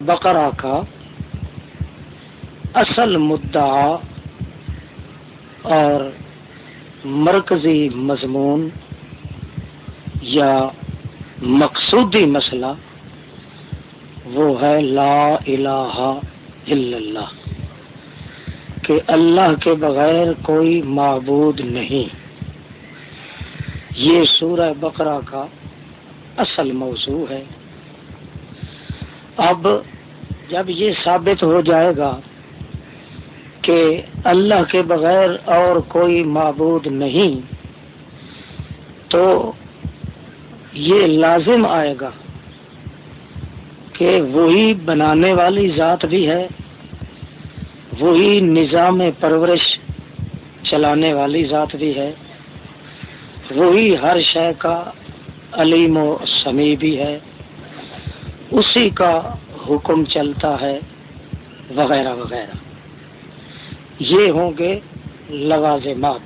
بقرہ کا اصل مدعا اور مرکزی مضمون یا مقصودی مسئلہ وہ ہے لا الہ الا اللہ، کہ اللہ کے بغیر کوئی معبود نہیں۔ یہ سورہ بقرہ کا اصل موضوع ہے۔ اب جب یہ ثابت ہو جائے گا کہ اللہ کے بغیر اور کوئی معبود نہیں، تو یہ لازم آئے گا کہ وہی بنانے والی ذات بھی ہے، وہی نظام پرورش چلانے والی ذات بھی ہے، وہی ہر شے کا علیم و سمیع بھی ہے۔ اسی کا حکم چلتا ہے، وغیرہ وغیرہ۔ یہ ہوں گے لوازمات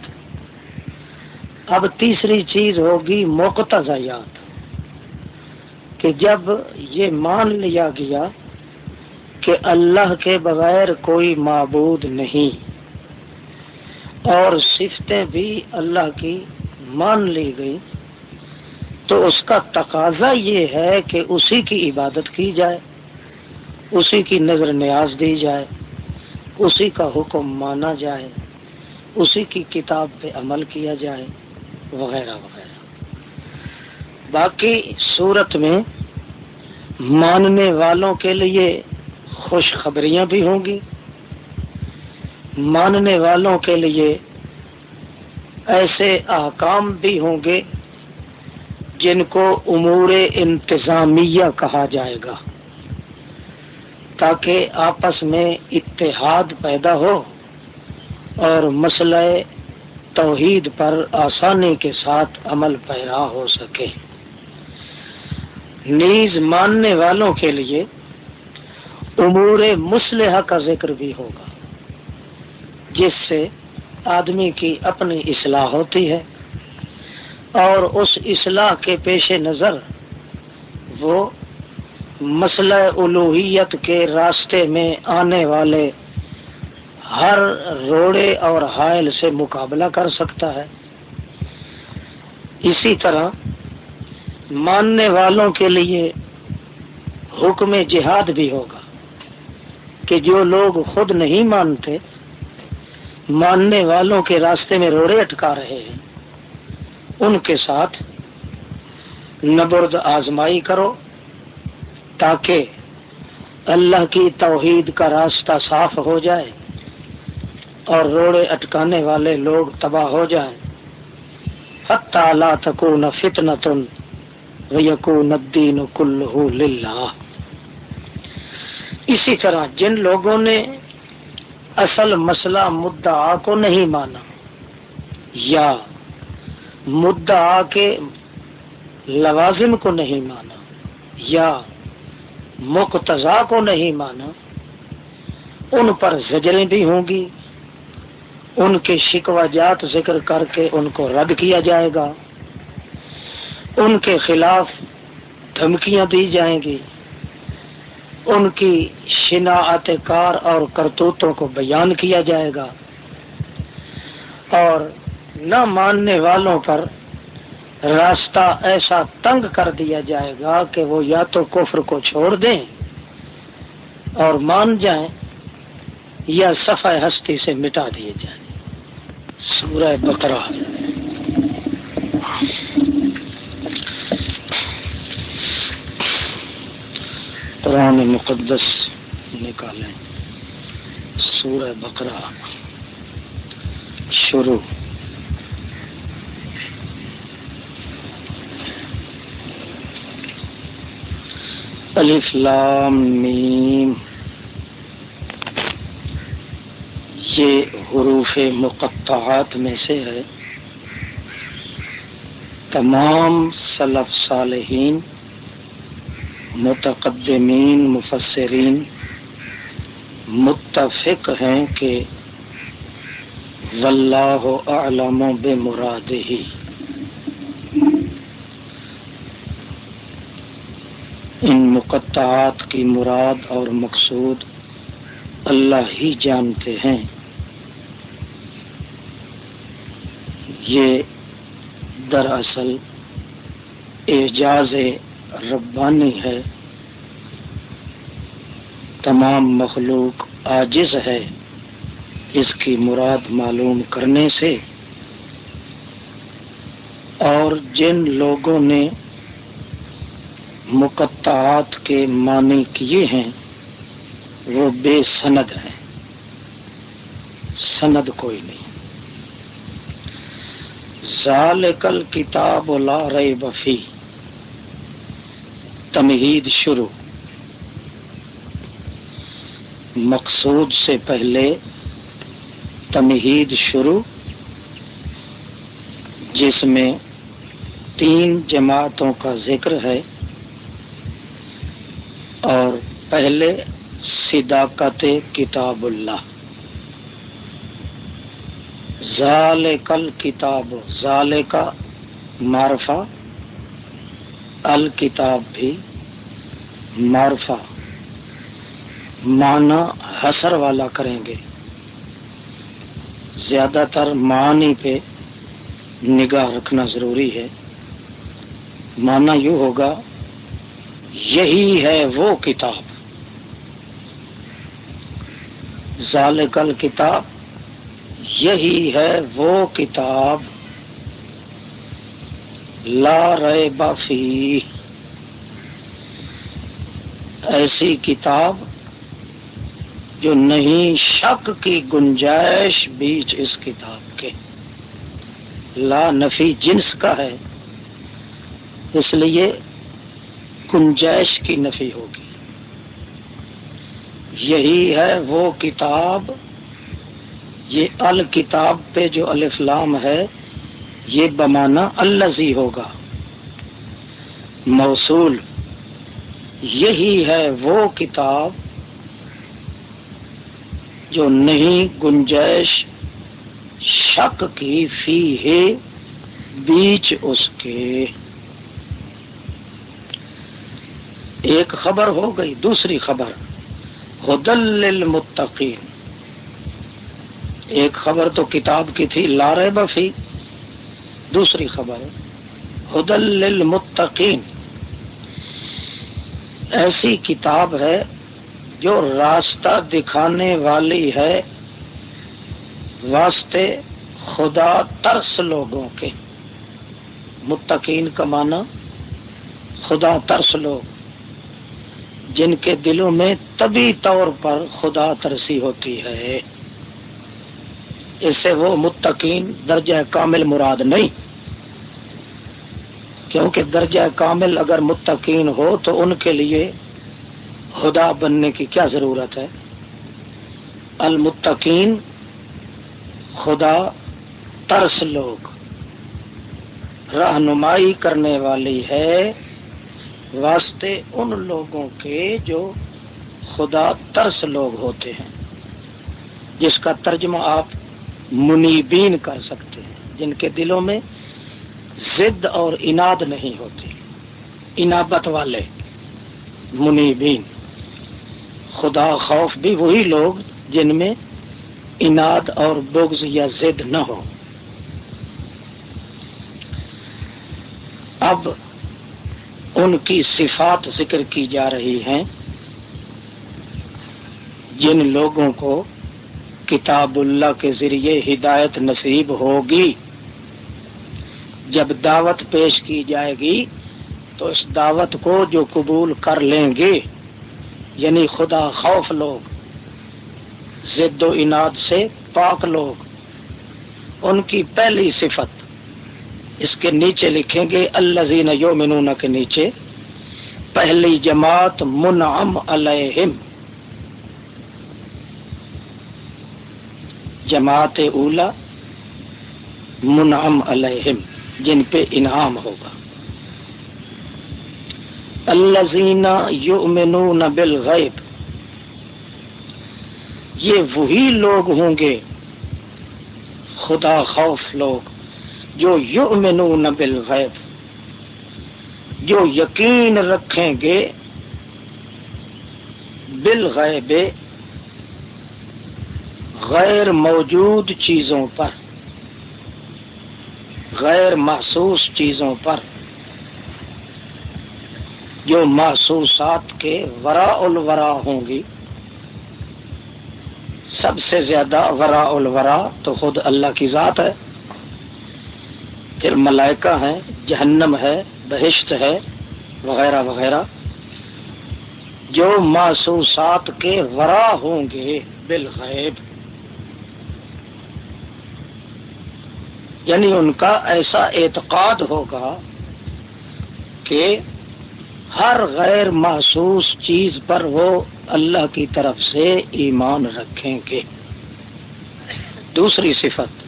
اب تیسری چیز ہوگی مقتضیات کہ جب یہ مان لیا گیا کہ اللہ کے بغیر کوئی معبود نہیں، اور صفتیں بھی اللہ کی مان لی گئی تو اس کا تقاضا یہ ہے کہ اسی کی عبادت کی جائے، اسی کی نظر نیاز دی جائے، اسی کا حکم مانا جائے، اسی کی کتاب پہ عمل کیا جائے، وغیرہ وغیرہ۔ باقی صورت میں ماننے والوں کے لیے خوشخبریاں بھی ہوں گی۔ ماننے والوں کے لیے ایسے احکام بھی ہوں گے جن کو امور انتظامیہ کہا جائے گا۔ تاکہ آپس میں اتحاد پیدا ہو اور مسئلہ توحید پر آسانی کے ساتھ عمل پیرا ہو سکے۔ نیز ماننے والوں کے لیے امور مسلحہ کا ذکر بھی ہوگا، جس سے آدمی کی اپنی اصلاح ہوتی ہے۔ اور اس اصلاح کے پیش نظر وہ مسئلہ الوحیت کے راستے میں آنے والے ہر روڑے اور حائل سے مقابلہ کر سکتا ہے۔ اسی طرح ماننے والوں کے لیے حکم جہاد بھی ہوگا کہ جو لوگ خود نہیں مانتے، ماننے والوں کے راستے میں روڑے اٹکا رہے ہیں۔ ان کے ساتھ نبرد آزمائی کرو تاکہ اللہ کی توحید کا راستہ صاف ہو جائے اور روڑے اٹکانے والے لوگ تباہ ہو جائیں۔ لا تکون فتنة ویکون الدین کلہ للہ۔ اسی طرح جن لوگوں نے اصل مسئلہ مدعا کو نہیں مانا یا مدعا کے لوازم کو نہیں مانا یا مقتضا کو نہیں مانا، ان پر زجریں بھی ہوں گی، ان کے شکوا جات ذکر کر کے ان کو رد کیا جائے گا، ان کے خلاف دھمکیاں دی جائیں گی، ان کی شناعت کار اور کرتوتوں کو بیان کیا جائے گا، اور نہ ماننے والوں پر راستہ ایسا تنگ کر دیا جائے گا کہ وہ یا تو کفر کو چھوڑ دیں اور مان جائیں یا صفحہ ہستی سے مٹا دیے جائیں۔ سورہ بقرہ۔ قرآن مقدس نکالیں۔ سورہ بقرہ۔ شروع۔ الف لام میم۔ یہ حروف مقطعات میں سے ہے۔ تمام سلف صالحین، متقدمین، مفسرین متفق ہیں کہ واللہ اعلم بمرادہ ہی مقطعات کی مراد اور مقصود اللہ ہی جانتے ہیں۔ یہ دراصل اعجاز ربانی ہے۔ تمام مخلوق عاجز ہے۔ اس کی مراد معلوم کرنے سے اور جن لوگوں نے مقطعات کے معنی کیے ہیں، وہ بے سند ہیں۔ سند کوئی نہیں۔ ذالکل کتاب لا ریب فی تمہید شروع۔ مقصود سے پہلے تمہید شروع، جس میں تین جماعتوں کا ذکر ہے۔ اور پہلے صداقت کتاب اللہ۔ ظال کل کتاب ظال کا معرفہ۔ الکتاب بھی معرفہ۔ معنی حسر والا کریں گے۔ زیادہ تر معنی پہ نگاہ رکھنا ضروری ہے۔ معنی یوں ہوگا یہی ہے وہ کتاب۔ ظال کل کتاب، یہی ہے وہ کتاب۔ لا رے بافی ایسی کتاب جو نہیں شک کی گنجائش بیچ اس کتاب کے۔ لا نفی جنس کا ہے۔ اس لیے گنجائش کی نفی ہوگی۔ یہی ہے وہ کتاب، یہ الکتاب پہ جو الفلام ہے، یہ بمانا الزی ہوگا۔ موصول، یہی ہے وہ کتاب جو نہیں گنجائش، شک کی فی ہے بیچ اس کے۔ ایک خبر ہو گئی، دوسری خبر۔ ہدل للمتقین۔ ایک خبر تو کتاب کی تھی لارے بفی دوسری خبر ہدل للمتقین۔ ایسی کتاب ہے جو راستہ دکھانے والی ہے واسطے خدا ترس لوگوں کے۔ متقین کا معنی خدا ترس لوگ۔ جن کے دلوں میں طبی طور پر خدا ترسی ہوتی ہے۔ اس سے وہ متقین درجہ کامل مراد نہیں۔ کیونکہ درجہ کامل اگر متقین ہو تو ان کے لیے خدا بننے کی کیا ضرورت ہے؟ المتقین خدا ترس لوگ، رہنمائی کرنے والی ہے۔ واسطے ان لوگوں کے جو خدا ترس لوگ ہوتے ہیں، جس کا ترجمہ آپ منیبین کر سکتے ہیں، جن کے دلوں میں ضد اور اناد نہیں ہوتی انابت والے منیبین۔ خدا خوف بھی وہی لوگ جن میں اناد اور بغض یا ضد نہ ہو۔ اب ان کی صفات ذکر کی جا رہی ہیں جن لوگوں کو کتاب اللہ کے ذریعے ہدایت نصیب ہوگی۔ جب دعوت پیش کی جائے گی تو اس دعوت کو جو قبول کر لیں گے یعنی خدا خوف لوگ، زد و اناد سے پاک لوگ، ان کی پہلی صفت اس کے نیچے لکھیں گے اللہ یومنون کے نیچے، پہلی جماعت منعم علیہم۔ جماعت اولا منعم علیہم، جن پہ انعام ہوگا۔ الزین یؤمنون بالغیب، یہ وہی لوگ ہوں گے، خدا خوف لوگ جو یؤمنون بالغیب، جو یقین رکھیں گے بالغیب، غیر موجود چیزوں پر، غیر محسوس چیزوں پر، جو محسوسات کے ورا الورا ہوں گی۔ سب سے زیادہ ورا الورا تو خود اللہ کی ذات ہے۔ پھر ملائکہ ہیں، جہنم ہے، بہشت ہے، وغیرہ وغیرہ۔ جو محسوسات کے ورا ہوں گے بالغیب۔ یعنی ان کا ایسا اعتقاد ہوگا کہ ہر غیر محسوس چیز پر وہ اللہ کی طرف سے ایمان رکھیں گے۔ دوسری صفت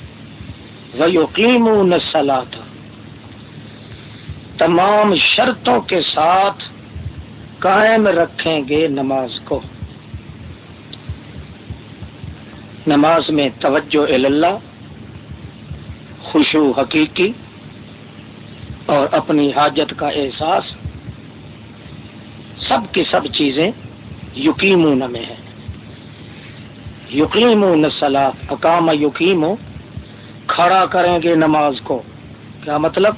وہ یقین تمام شرطوں کے ساتھ قائم رکھیں گے نماز کو۔ نماز میں توجہ اللہ خوشو حقیقی اور اپنی حاجت کا احساس۔ سب کی سب چیزیں یقین میں ہے یقین نسلات اقام یقین کھڑا کریں گے نماز کو۔ کیا مطلب؟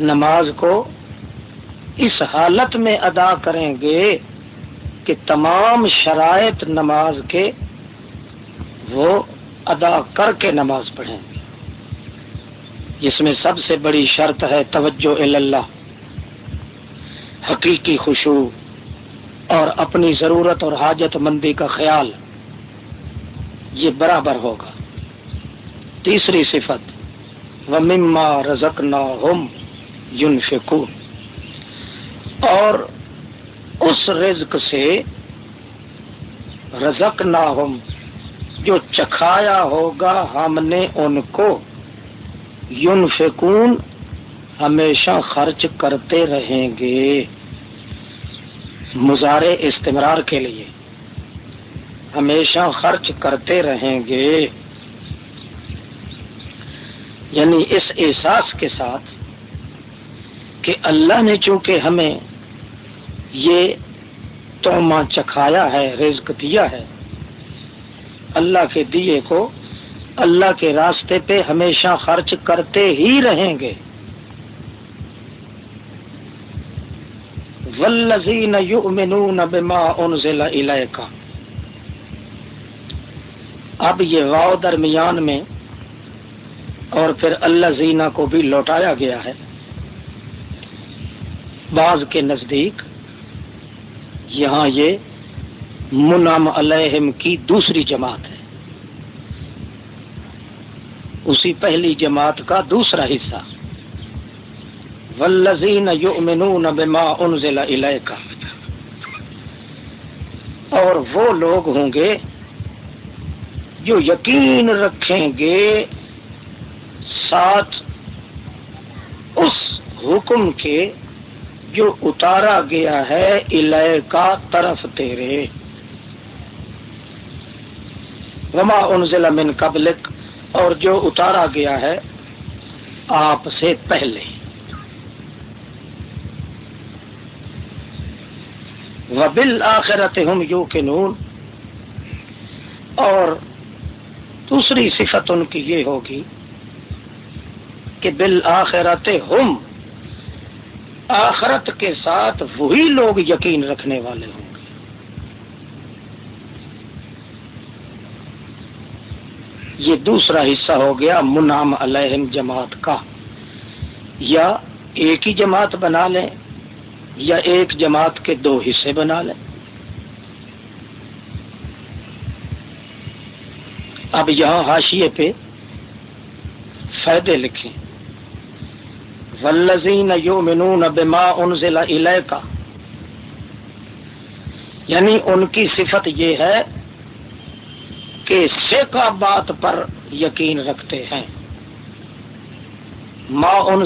نماز کو اس حالت میں ادا کریں گے کہ تمام شرائط نماز کے وہ ادا کر کے نماز پڑھیں گے۔ جس میں سب سے بڑی شرط ہے توجہ اللہ حقیقی خوشبو اور اپنی ضرورت اور حاجت مندی کا خیال۔ یہ برابر ہوگا۔ تیسری صفت و مما رزق نہ ہوم یون اور اس رزق سے رزق نہ ہوم جو چکھایا ہوگا ہم نے ان کو یون فکون ہمیشہ خرچ کرتے رہیں گے۔ مظاہرے استمرار کے لیے۔ ہمیشہ خرچ کرتے رہیں گے۔ یعنی اس احساس کے ساتھ کہ اللہ نے چونکہ ہمیں یہ توما چکھایا ہے، رزق دیا ہے، اللہ کے دیے کو اللہ کے راستے پہ ہمیشہ خرچ کرتے ہی رہیں گے۔ ولزین بما انزل الیک اب یہ واؤ درمیان میں اور پھر اللہ زینا کو بھی لوٹایا گیا ہے۔ بعض کے نزدیک یہاں یہ منام علیہم کی دوسری جماعت ہے۔ اسی پہلی جماعت کا دوسرا حصہ۔ ولزین یؤمنون بما انزل الیک اور وہ لوگ ہوں گے جو یقین رکھیں گے ساتھ اس حکم کے جو اتارا گیا ہے، الہ کا طرف تیرے۔ وما انزل من قبلک، اور جو اتارا گیا ہے آپ سے پہلے۔ وبل آخرت ہم یو کے نون اور دوسری صفت ان کی یہ ہوگی کہ بالآخرت ہم آخرت کے ساتھ وہی لوگ یقین رکھنے والے ہوں گے۔ یہ دوسرا حصہ ہو گیا منام علیہم جماعت کا۔ یا ایک ہی جماعت بنا لیں یا ایک جماعت کے دو حصے بنا لیں۔ اب یہاں حاشیے پہ فائدے لکھیں۔ ولزین یومنون بما انزل الیکا یعنی ان کی صفت یہ ہے کہ سیکا بات پر یقین رکھتے ہیں. ما ان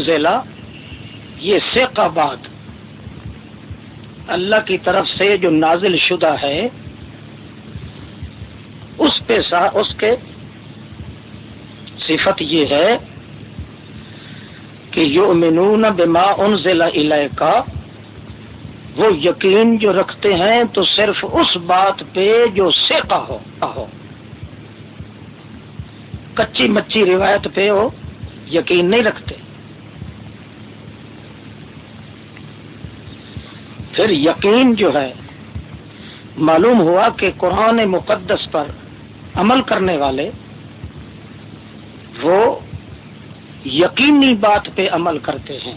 یہ سیکا بات اللہ کی طرف سے جو نازل شدہ ہے، اس پہ اس کے صفت یہ ہے کہ یو منون بما ان ضلع کا وہ یقین جو رکھتے ہیں تو صرف اس بات پہ جو سیکا ہو ہو۔ کچی مچی روایت پہ وہ یقین نہیں رکھتے۔ پھر یقین جو ہے، معلوم ہوا کہ قرآن مقدس پر عمل کرنے والے، وہ یقینی بات پہ عمل کرتے ہیں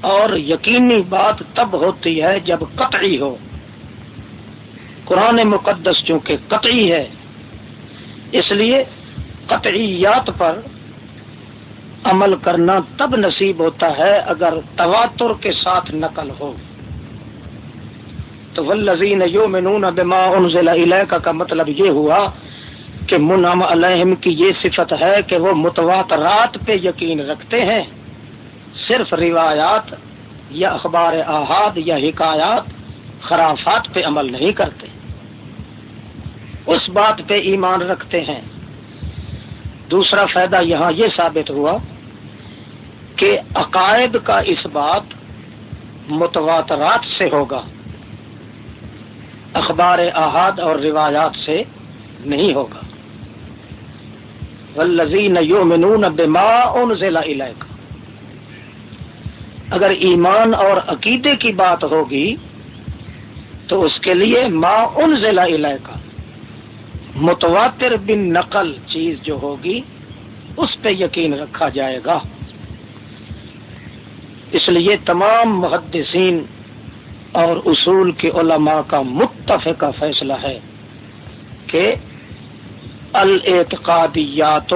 اور یقینی بات تب ہوتی ہے جب قطعی ہو۔ قرآن مقدس چونکہ قطعی ہے، اس لیے قطعیات پر عمل کرنا تب نصیب ہوتا ہے اگر تواتر کے ساتھ نقل ہو۔ تو ولزین یو منون بما انزل الیک کا مطلب یہ ہوا کہ منعم علیہم کی یہ صفت ہے کہ وہ متواترات پہ یقین رکھتے ہیں، صرف روایات یا اخبار احاد یا حکایات، خرافات پہ عمل نہیں کرتے۔ اس بات پہ ایمان رکھتے ہیں۔ دوسرا فائدہ یہاں یہ ثابت ہوا کہ عقائد کا اس بات متواترات سے ہوگا۔ اخبار احاد اور روایات سے نہیں ہوگا۔ ولزین یؤمنون بما انزل الیک۔ اگر ایمان اور عقیدے کی بات ہوگی، تو اس کے لیے ما انزل الیک۔ متواتر بن نقل چیز جو ہوگی، اس پہ یقین رکھا جائے گا۔ اس لیے تمام محدثین اور اصول کے علماء کا متفقہ فیصلہ ہے کہ الاعتقادیات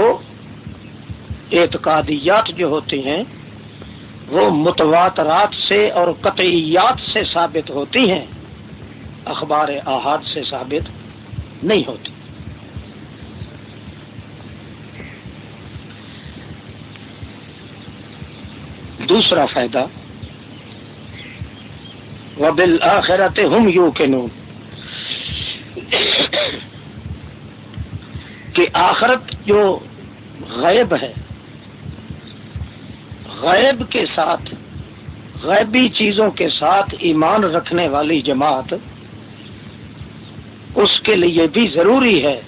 اعتقادیات جو ہوتی ہیں، وہ متواترات سے اور قطعیات سے ثابت ہوتی ہیں، اخبار احاد سے ثابت نہیں ہوتی۔ دوسرا فائدہ وبل آخرت ہم یو کے نون کہ آخرت جو غیب ہے، غیب کے ساتھ، غیبی چیزوں کے ساتھ ایمان رکھنے والی جماعت اس کے لیے بھی ضروری ہے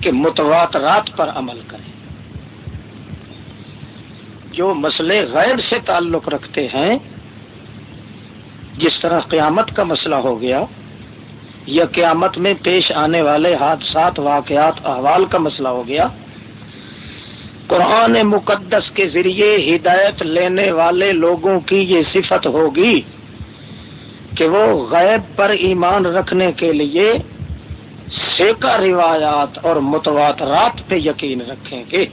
کہ متواترات پر عمل کرے۔ جو مسئلے غیر سے تعلق رکھتے ہیں، جس طرح قیامت کا مسئلہ ہو گیا یا قیامت میں پیش آنے والے حادثات واقعات احوال کا مسئلہ ہو گیا۔ قرآن مقدس کے ذریعے ہدایت لینے والے لوگوں کی یہ صفت ہوگی کہ وہ غیب پر ایمان رکھنے کے لیے سیکا روایات اور متواترات پہ یقین رکھیں گے۔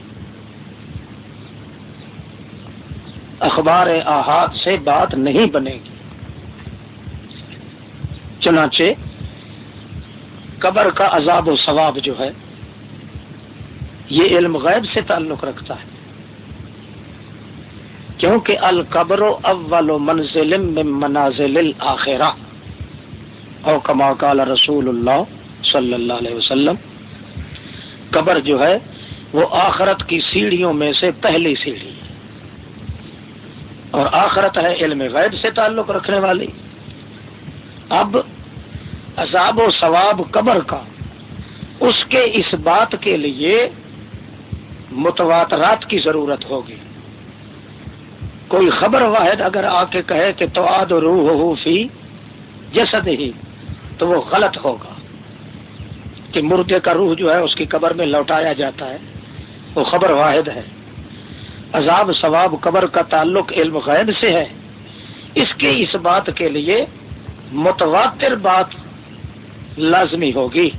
اخبار احاد سے بات نہیں بنے گی۔ چنانچہ قبر کا عذاب و ثواب جو ہے، یہ علم غیب سے تعلق رکھتا ہے۔ کیونکہ القبر اول و منزل من منازل الاخرہ۔ او کما قال رسول اللہ صلی اللہ علیہ وسلم، قبر جو ہے، وہ آخرت کی سیڑھیوں میں سے پہلی سیڑھی ہے۔ اور آخرت ہے علم غیب سے تعلق رکھنے والی۔ اب عذاب و ثواب قبر کا۔ اس کے اس بات کے لیے متواترات کی ضرورت ہوگی۔ کوئی خبر واحد اگر آ کے کہے کہ تو آد روح ہو فی جسد ہی، تو وہ غلط ہوگا۔ کہ مردے کا روح جو ہے اس کی قبر میں لوٹایا جاتا ہے، وہ خبر واحد ہے۔ عذاب ثواب قبر کا تعلق علم غیب سے ہے۔ اس کے اس بات کے لیے متواتر بات لازمی ہوگی۔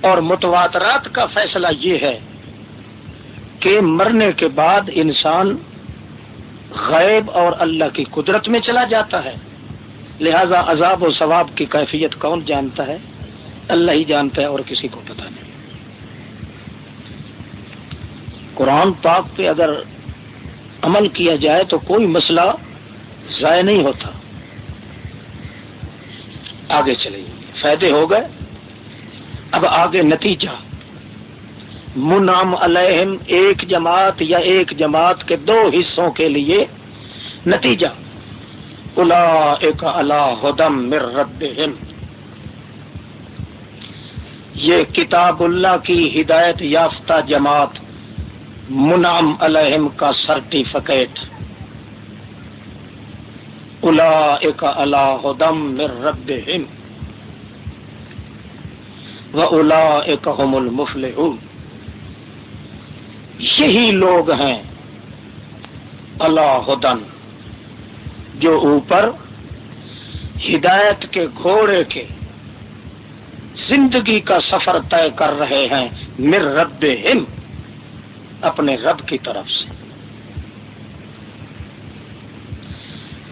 اور متواترات کا فیصلہ یہ ہے کہ مرنے کے بعد انسان غیب اور اللہ کی قدرت میں چلا جاتا ہے۔ لہذا عذاب و ثواب کی کیفیت کون جانتا ہے؟ اللہ ہی جانتا ہے اور کسی کو پتہ نہیں۔ قرآن پاک پہ اگر عمل کیا جائے تو کوئی مسئلہ ضائع نہیں ہوتا۔ آگے چلے فائدے ہو گئے۔ اب آگے نتیجہ۔ منعم علیہم، ایک جماعت یا ایک جماعت کے دو حصوں کے لیے نتیجہ۔ الا ایک اللہ ہدم مر رب یہ کتاب اللہ کی ہدایت یافتہ جماعت منعم علیہم کا سرٹیفکیٹ۔ الا ایک اللہ ہدم مر رب و یہی لوگ ہیں اللہ ہدن جو اوپر ہدایت کے گھوڑے کے زندگی کا سفر طے کر رہے ہیں مر رب ہم اپنے رب کی طرف سے۔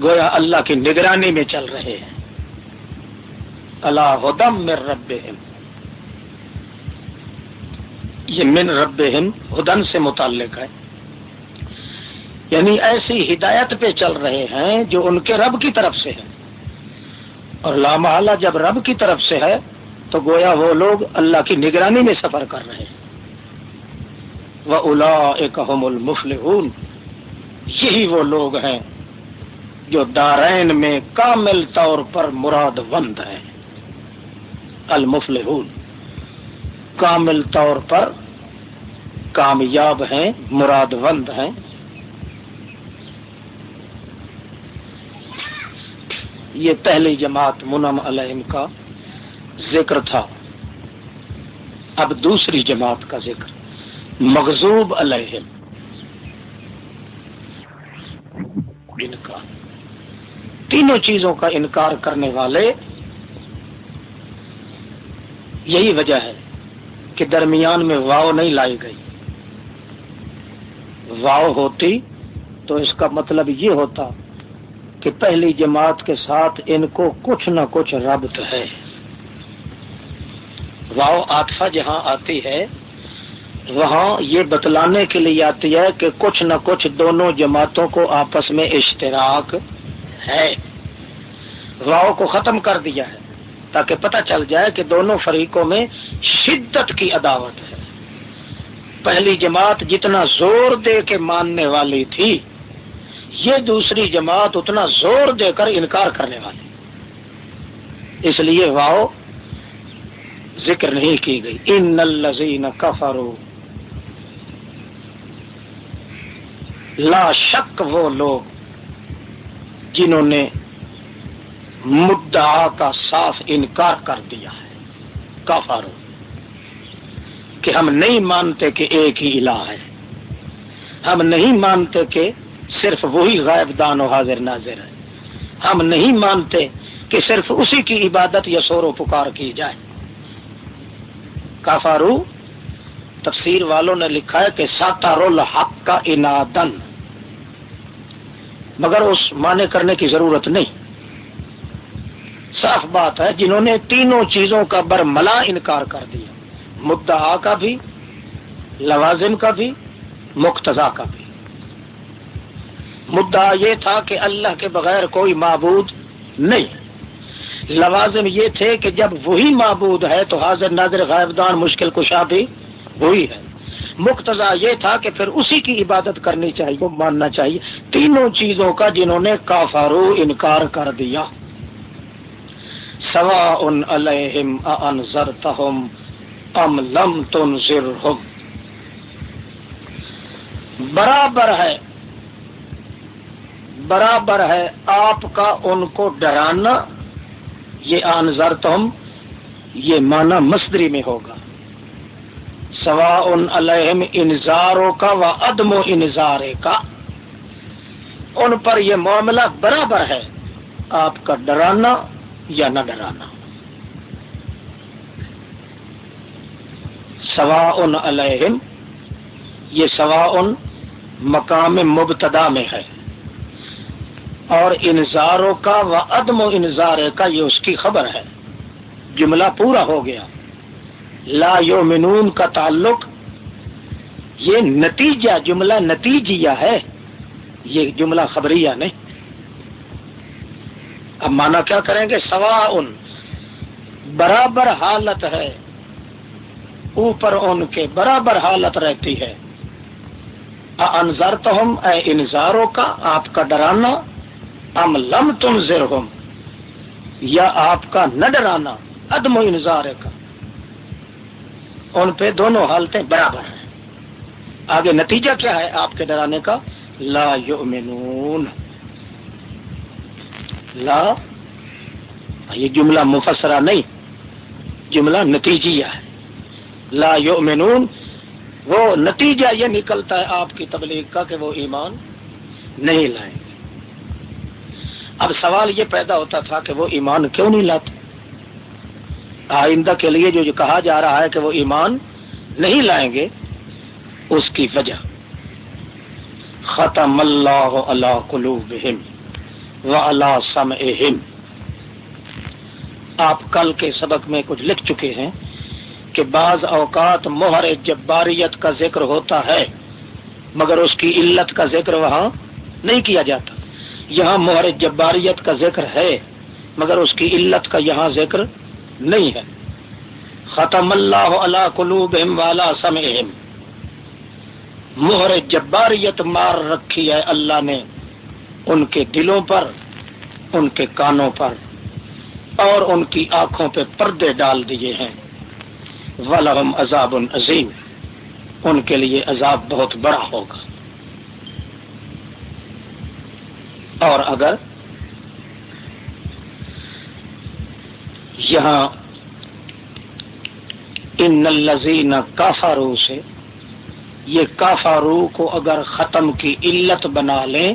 گویا اللہ کی نگرانی میں چل رہے ہیں۔ اللہ ہدم مر رب ہم یہ من رب ہدن سے متعلق ہے۔ یعنی ایسی ہدایت پہ چل رہے ہیں جو ان کے رب کی طرف سے ہے اور لامحلہ جب رب کی طرف سے ہے، تو گویا وہ لوگ اللہ کی نگرانی میں سفر کر رہے ہیں۔ وہ الا المفل یہی وہ لوگ ہیں جو دارین میں کامل طور پر مراد بند ہے المفل کامل طور پر کامیاب ہیں مراد بند ہیں۔ یہ پہلی جماعت منم علیہم کا ذکر تھا۔ اب دوسری جماعت کا ذکر۔ مغزوب علیہم۔ ان کا۔ تینوں چیزوں کا انکار کرنے والے۔ یہی وجہ ہے کہ درمیان میں واؤ نہیں لائی گئی۔ واؤ ہوتی تو اس کا مطلب یہ ہوتا کہ پہلی جماعت کے ساتھ ان کو کچھ نہ کچھ ربط ہے۔ واؤ آتفا جہاں آتی ہے، وہاں یہ بتلانے کے لیے آتی ہے کہ کچھ نہ کچھ دونوں جماعتوں کو آپس میں اشتراک ہے۔ واؤ کو ختم کر دیا ہے تاکہ پتہ چل جائے کہ دونوں فریقوں میں شدت کی عداوت ہے۔ پہلی جماعت جتنا زور دے کے ماننے والی تھی، یہ دوسری جماعت اتنا زور دے کر انکار کرنے والی۔ اس لیے واؤ، ذکر نہیں کی گئی۔ ان الزین کفرو لا شک وہ لوگ جنہوں نے مدعا کا صاف انکار کر دیا ہے۔ کفرو کہ ہم نہیں مانتے کہ ایک ہی الہ ہے۔ ہم نہیں مانتے کہ صرف وہی غائب دان و حاضر ناظر ہے ہم نہیں مانتے کہ صرف اسی کی عبادت یا سور و پکار کی جائے۔ کافارو، تفسیر والوں نے لکھا ہے کہ ساتار الحق کا انادن۔ مگر اس معنی کرنے کی ضرورت نہیں۔ صاف بات ہے، جنہوں نے تینوں چیزوں کا برملا انکار کر دیا۔ مدعا کا بھی، لوازم کا بھی، مقتضا کا بھی۔ مدعا یہ تھا کہ اللہ کے بغیر کوئی معبود نہیں۔ لوازم یہ تھے کہ جب وہی معبود ہے تو حاضر ناظر غائب دان مشکل کشا بھی وہی ہے۔ مقتضا یہ تھا کہ پھر اسی کی عبادت کرنی چاہیے، ماننا چاہیے۔ تینوں چیزوں کا جنہوں نے کافارو انکار کر دیا۔ سوا ان الحم انذرتہم ام لم تنذرہم برابر ہے برابر ہے آپ کا ان کو ڈرانا، یہ آنظر تم یہ مانا مصدری میں ہوگا۔ سوا ان علیہم انظاروں کا و عدم و انظارے کا۔ ان پر یہ معاملہ برابر ہے، آپ کا ڈرانا یا نہ ڈرانا۔ سوا ان علیہم، یہ سوا ان مقام مبتدا میں ہے۔ اور انظاروں کا و عدم و انظار کا یہ اس کی خبر ہے۔ جملہ پورا ہو گیا۔ لا یومنون کا تعلق، یہ نتیجہ، جملہ نتیجیا ہے۔ یہ جملہ خبریہ نہیں۔ اب مانا کیا کریں گے؟ سوا ان برابر حالت ہے۔ اوپر ان کے برابر حالت رہتی ہے۔ انظر تو ہم اے انظاروں کا آپ کا ڈرانا۔ ام لم تم زر یا آپ کا نہ ڈرانا، عدم و انظار کا۔ ان پہ دونوں حالتیں برابر ہیں۔ آگے نتیجہ کیا ہے آپ کے ڈرانے کا؟ لا یؤمنون۔ لا، یہ جملہ مفسرہ نہیں، جملہ نتیجیہ ہے۔ لا یؤمنون۔ وہ نتیجہ یہ نکلتا ہے آپ کی تبلیغ کا کہ وہ ایمان نہیں لائیں۔ گے اب سوال یہ پیدا ہوتا تھا کہ وہ ایمان کیوں نہیں لاتے؟ آئندہ کے لیے جو کہا جا رہا ہے کہ وہ ایمان نہیں لائیں گے، اس کی وجہ۔ ختم اللہ اللہ قلوبہم و اللہ سمعہم۔ آپ کل کے سبق میں کچھ لکھ چکے ہیں۔ کہ بعض اوقات مہر جباریت کا ذکر ہوتا ہے، مگر اس کی علت کا ذکر وہاں نہیں کیا جاتا۔ یہاں مہر جباریت کا ذکر ہے، مگر اس کی علت کا یہاں ذکر نہیں ہے۔ ختم اللہ اللہ قلوب والا سمہم مہر جباریت مار رکھی ہے اللہ نے ان کے دلوں پر، ان کے کانوں پر، اور ان کی آنکھوں پہ پردے ڈال دیے ہیں۔ ولہم عذاب عظیم۔ ان کے لیے عذاب بہت بڑا ہوگا۔ اور اگر یہاں ان الزین کافارو سے یہ کافارو کو اگر ختم کی علت بنا لیں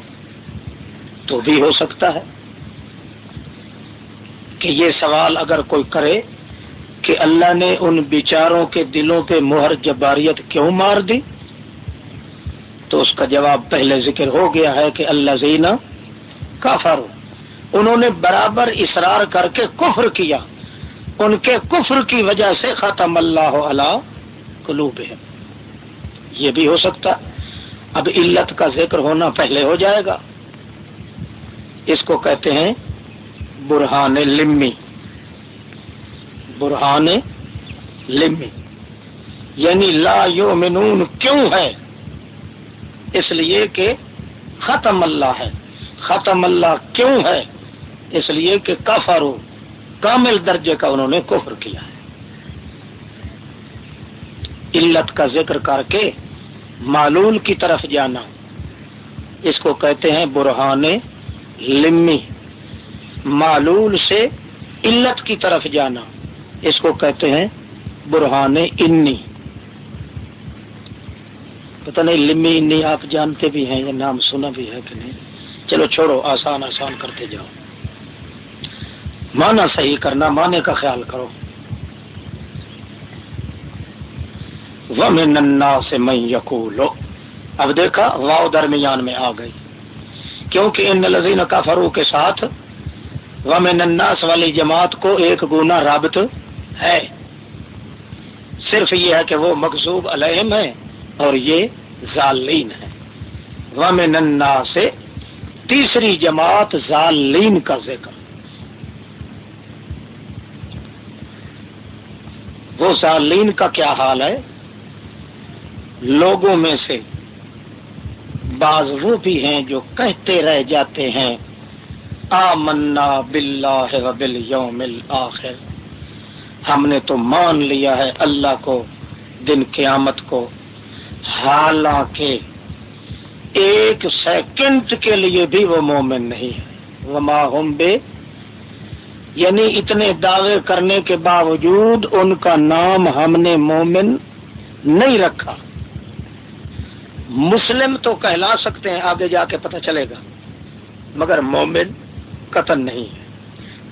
تو بھی ہو سکتا ہے کہ یہ سوال اگر کوئی کرے کہ اللہ نے ان بیچاروں کے دلوں پہ مہر جباریت کیوں مار دی؟ تو اس کا جواب پہلے ذکر ہو گیا ہے کہ اللہ زینا کافارو انہوں نے برابر اصرار کر کے کفر کیا۔ ان کے کفر کی وجہ سے ختم اللہ علیہ قلوب ہے یہ بھی ہو سکتا اب علت کا ذکر ہونا پہلے ہو جائے گا۔ اس کو کہتے ہیں برہان لمی۔ برہان لمی یعنی لا یؤمنون کیوں ہے اس لیے کہ ختم اللہ ہے۔ ختم اللہ کیوں ہے؟ اس لیے کہ کفرو کامل درجے کا انہوں نے کفر کیا ہے۔ علت کا ذکر کر کے معلول کی طرف جانا۔ اس کو کہتے ہیں برہان لمی معلول سے علت کی طرف جانا۔ اس کو کہتے ہیں برہان انی۔ پتہ نہیں لمی انی آپ جانتے بھی ہیں یہ نام سنا بھی ہے کہ نہیں۔ چلو چھوڑو، آسان آسان کرتے جاؤ۔ مانا صحیح کرنا مانے کا خیال کرو۔ ننا سے میں یقولو اب دیکھا، واؤ درمیان میں آ گئی۔ کیونکہ ان لذین کافرو کے ساتھ وم نناس والی جماعت کو ایک گنا رابط ہے۔ صرف یہ ہے کہ وہ مقصوب علیہم ہے اور یہ ظالین ہے وم ننا سے تیسری جماعت ظالین کا ذکر۔ وہ ظالین کا کیا حال ہے؟ لوگوں میں سے بعض وہ بھی ہیں جو کہتے رہ جاتے ہیں، آمنا باللہ و بالیوم الاخر۔ ہم نے تو مان لیا ہے اللہ کو، دن قیامت کو۔ حالانکہ ایک سیکنڈ کے لیے بھی وہ مومن نہیں ہے۔ وما ہم بے یعنی اتنے دعوے کرنے کے باوجود ان کا نام ہم نے مومن نہیں رکھا۔ مسلم تو کہلا سکتے ہیں، آگے جا کے پتہ چلے گا۔ مگر مومن قتل نہیں ہے۔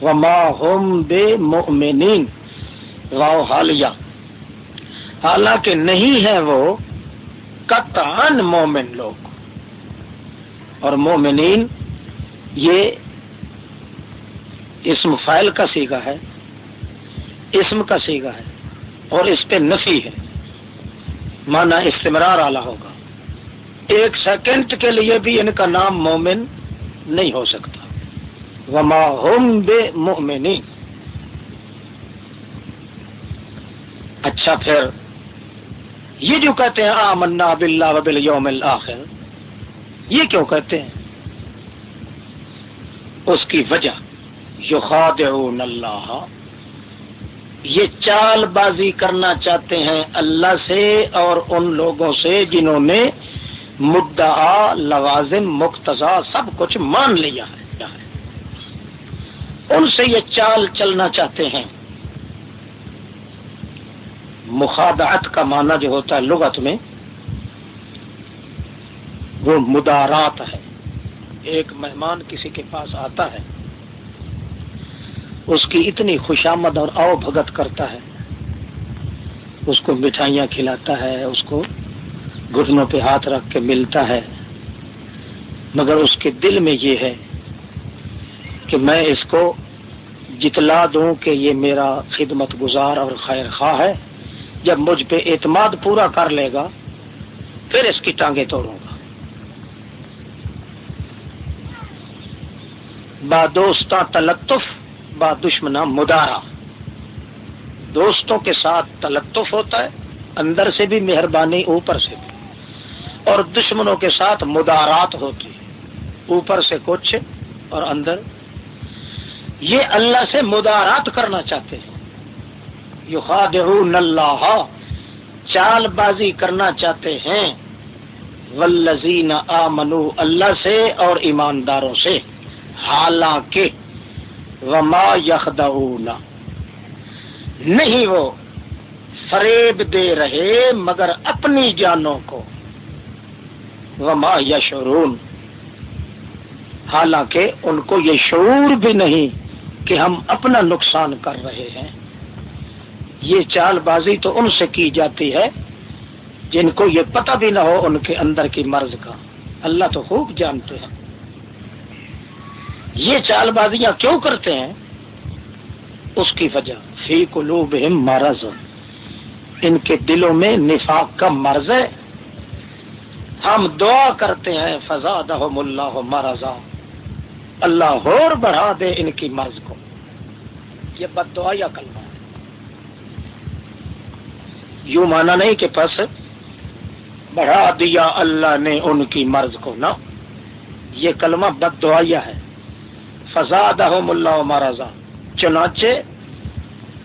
وما ہوم بے مومنین واؤ حالیہ۔ حالانکہ نہیں ہے وہ قطعا مومن لوگ۔ اور مومنین یہ اسم فائل کا سیگا ہے، اسم کا سیگا ہے، اور اس پہ نفی ہے۔ مانا استمرار آلہ ہوگا۔ ایک سیکنڈ کے لیے بھی ان کا نام مومن نہیں ہو سکتا۔ وما ہم بے مومنی اچھا پھر یہ جو کہتے ہیں آمنا باللہ و بالیوم الاخر، یہ کیوں کہتے ہیں؟ اس کی وجہ یخادعون اللہ، یہ چال بازی کرنا چاہتے ہیں اللہ سے اور ان لوگوں سے جنہوں نے مدعا، لوازم، مقتضا سب کچھ مان لیا ہے۔ ان سے یہ چال چلنا چاہتے ہیں۔ مخادعت کا معنی جو ہوتا ہے لغت میں، وہ مدارات ہے۔ ایک مہمان کسی کے پاس آتا ہے، اس کی اتنی خوشامد اور او بھگت کرتا ہے۔ اس کو مٹھائیاں کھلاتا ہے، اس کو گھٹنوں پہ ہاتھ رکھ کے ملتا ہے۔ مگر اس کے دل میں یہ ہے کہ میں اس کو جتلا دوں کہ یہ میرا خدمت گزار اور خیر خواہ ہے۔ جب مجھ پہ اعتماد پورا کر لے گا، پھر اس کی ٹانگیں توڑوں گا۔ با دوست تلطف، با دشمنا مدارا۔ دوستوں کے ساتھ تلطف ہوتا ہے، اندر سے بھی مہربانی، اوپر سے بھی۔ اور دشمنوں کے ساتھ مدارات ہوتی اوپر سے کچھ اور اندر۔ یہ اللہ سے مدارات کرنا چاہتے ہیں۔ اللہ چال بازی کرنا چاہتے ہیں۔ ولزین آمنو اللہ سے اور ایمانداروں سے۔ حالانکہ، وما یخدعون۔ نہیں وہ فریب دے رہے مگر اپنی جانوں کو۔ وما یشعرون۔ حالانکہ ان کو یہ شعور بھی نہیں کہ ہم اپنا نقصان کر رہے ہیں۔ یہ چال بازی تو ان سے کی جاتی ہے جن کو یہ پتہ بھی نہ ہو ان کے اندر کی مرض کا۔ اللہ تو خوب جانتے ہیں۔ یہ چال بازیاں کیوں کرتے ہیں؟ اس کی وجہ، فی قلوبہم مرض۔ ان کے دلوں میں نفاق کا مرض ہے۔ ہم دعا کرتے ہیں فزادہم اللہ مرضا۔ اللہ اور بڑھا دے ان کی مرض کو۔ یہ بد دعا یا کلمہ۔ یوں مانا نہیں کہ پس بڑھا دیا اللہ نے ان کی مرض کو، نہ۔ یہ کلمہ بد دعائیا ہے۔ فضاد اللہ مہاراجا چنانچہ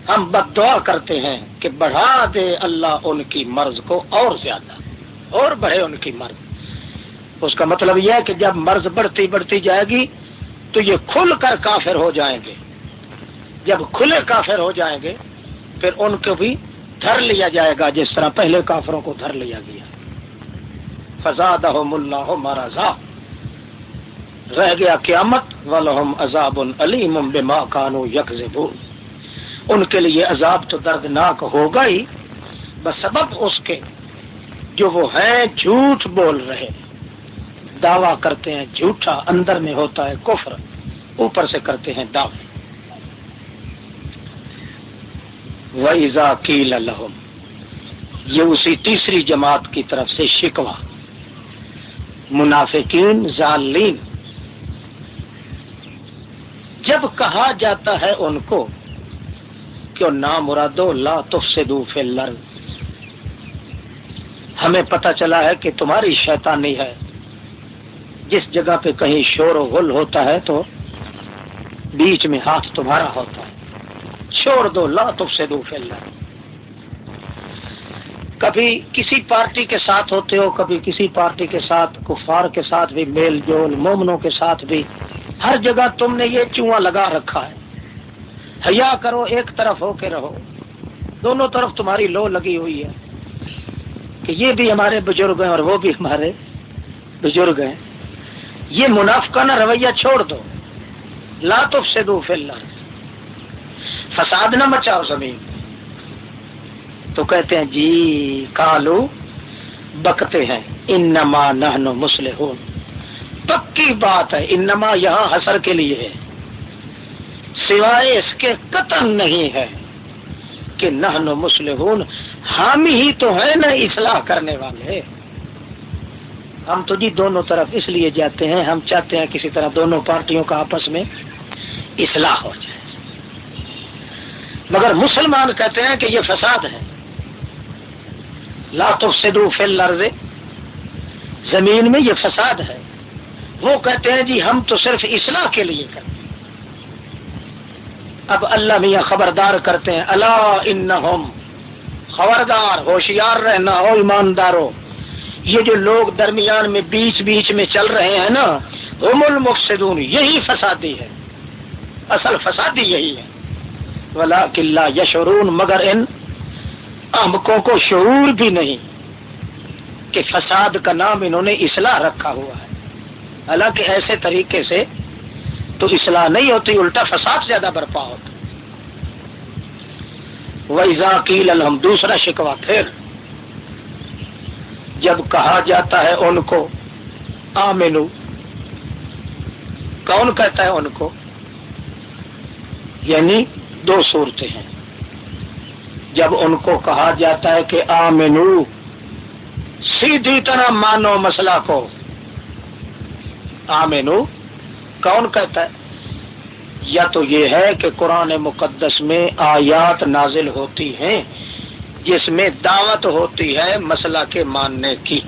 ہم بد دعا کرتے ہیں کہ بڑھا دے اللہ ان کی مرض کو اور زیادہ، اور بڑھے ان کی مرض۔ اس کا مطلب یہ ہے کہ جب مرض بڑھتی بڑھتی جائے گی تو یہ کھل کر کافر ہو جائیں گے۔ جب کھلے کافر ہو جائیں گے، پھر ان کو بھی دھر لیا جائے گا جس طرح پہلے کافروں کو دھر لیا گیا۔ فضاد اللہ مہاراجا رہ گیا قیامت۔ ولہم عذاب علیم بما کانو یکذبون ان کے لیے عذاب تو دردناک ہوگا ہی۔ بس سبب اس کے جو وہ ہیں، جھوٹ بول رہے۔ دعویٰ کرتے ہیں، جھوٹا اندر میں ہوتا ہے کفر۔ اوپر سے کرتے ہیں دعوے وَإِذَا قِيلَ لَهُمْ۔ یہ اسی تیسری جماعت کی طرف سے شکوا منافقین ظالین جب کہا جاتا ہے ان کو کہ نام مرادو لا تفسدو فی الارض۔ ہمیں پتہ چلا ہے کہ تمہاری شیطانی ہے۔ جس جگہ پہ کہیں شور و غل ہوتا ہے تو بیچ میں ہاتھ تمہارا ہوتا ہے۔ چھوڑ دو، لا تفسدو فی الارض کبھی کسی پارٹی کے ساتھ ہوتے ہو، کبھی کسی پارٹی کے ساتھ، کفار کے ساتھ بھی، میل جول، مومنوں کے ساتھ بھی۔ ہر جگہ تم نے یہ چواں لگا رکھا ہے۔ حیا کرو، ایک طرف ہو کے رہو۔ دونوں طرف تمہاری لو لگی ہوئی ہے۔ کہ یہ بھی ہمارے بزرگ ہیں اور وہ بھی ہمارے بزرگ ہیں۔ یہ منافقانہ رویہ چھوڑ دو۔ لاتف سے دو فل فساد نہ مچاؤ زمین۔ تو کہتے ہیں جی کالو بکتے ہیں ان نما نہ مسلح پکی بات ہے، انما یہاں حسر کے لیے ہے۔ سوائے اس کے قتل نہیں ہے کہ نہ مسلم حامی ہی تو ہے نا اصلاح کرنے والے۔ ہم تو جی دونوں طرف اس لیے جاتے ہیں، ہم چاہتے ہیں کسی طرح دونوں پارٹیوں کا آپس میں اصلاح ہو جائے۔ مگر مسلمان کہتے ہیں کہ یہ فساد ہے۔ لا تو سدو فل زمین میں یہ فساد ہے۔ وہ کہتے ہیں جی ہم تو صرف اصلاح کے لیے کرتے ہیں۔ اب اللہ میاں خبردار کرتے ہیں اللہ ان خبردار، ہوشیار رہنا ہو ایماندارو یہ جو لوگ درمیان میں بیچ بیچ میں چل رہے ہیں نا، ہم المفسدون، یہی فسادی ہے۔ اصل فسادی یہی ہے۔ ولا قلعہ یشرون مگر ان احمقوں کو شعور بھی نہیں کہ فساد کا نام انہوں نے اصلاح رکھا ہوا ہے۔ حالانکہ ایسے طریقے سے تو اصلاح نہیں ہوتی، الٹا فساد زیادہ برپا ہوتا۔ ویزاکیل الحم دوسرا شکوا پھر جب کہا جاتا ہے ان کو، آمنو۔ کون کہتا ہے ان کو؟ یعنی دو صورتیں ہیں۔ جب ان کو کہا جاتا ہے کہ آمنو، سیدھی طرح مانو مسئلہ کو۔ آمنو، کون کہتا ہے؟ یا تو یہ ہے کہ قرآن مقدس میں آیات نازل ہوتی ہیں، جس میں دعوت ہوتی ہے مسئلہ کے ماننے کی۔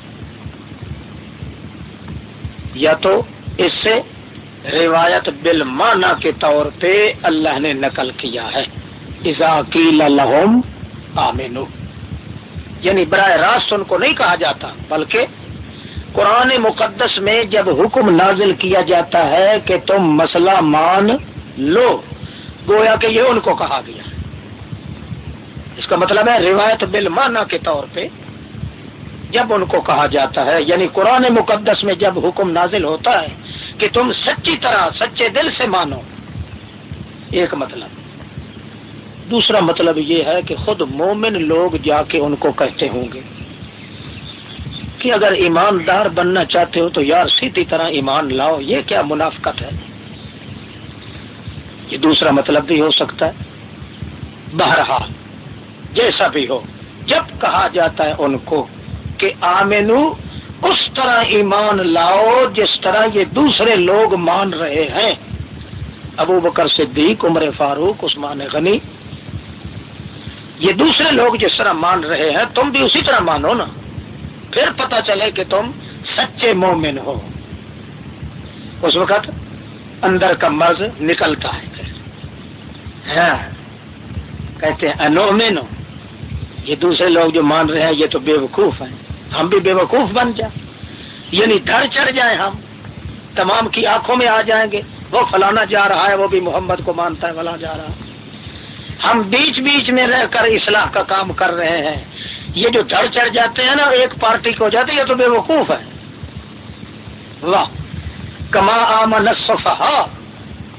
یا تو اس سے روایت بالمانہ کے طور پہ اللہ نے نقل کیا ہے۔ لہم آمینو یعنی براہ راست ان کو نہیں کہا جاتا، بلکہ قرآن مقدس میں جب حکم نازل کیا جاتا ہے کہ تم مسئلہ مان لو، گویا کہ یہ ان کو کہا گیا۔ اس کا مطلب ہے روایت بالمانہ کے طور پہ جب ان کو کہا جاتا ہے یعنی قرآن مقدس میں جب حکم نازل ہوتا ہے کہ تم سچی طرح سچے دل سے مانو۔ ایک مطلب۔ دوسرا مطلب یہ ہے کہ خود مومن لوگ جا کے ان کو کہتے ہوں گے کہ اگر ایماندار بننا چاہتے ہو تو یار سیدھی طرح ایمان لاؤ، یہ کیا منافقت ہے؟ یہ دوسرا مطلب بھی ہو سکتا ہے۔ بہرحال، جیسا بھی ہو، جب کہا جاتا ہے ان کو کہ آمنو اس طرح ایمان لاؤ جس طرح یہ دوسرے لوگ مان رہے ہیں۔ ابو بکر صدیق، عمر فاروق، عثمان غنی۔ یہ دوسرے لوگ جس طرح مان رہے ہیں، تم بھی اسی طرح مانو نا۔ پھر پتا چلے کہ تم سچے مومن ہو۔ اس وقت اندر کا مرض نکلتا ہے۔ ہاں کہتے ہیں انومن ہو یہ دوسرے لوگ جو مان رہے ہیں، یہ تو بے وقوف ہیں۔ ہم بھی بے وقوف بن جائیں۔ یعنی ڈر چڑھ جائیں ہم۔ تمام کی آنکھوں میں آ جائیں گے۔ وہ فلانا جا رہا ہے، وہ بھی محمد کو مانتا ہے فلاں جا رہا۔ ہے ہم بیچ بیچ میں رہ کر اصلاح کا کام کر رہے ہیں۔ یہ جو دھڑ چڑھ جاتے ہیں نا، ایک پارٹی کو جاتے یہ تو بے وقوف ہے واہ، کما آمن صفحا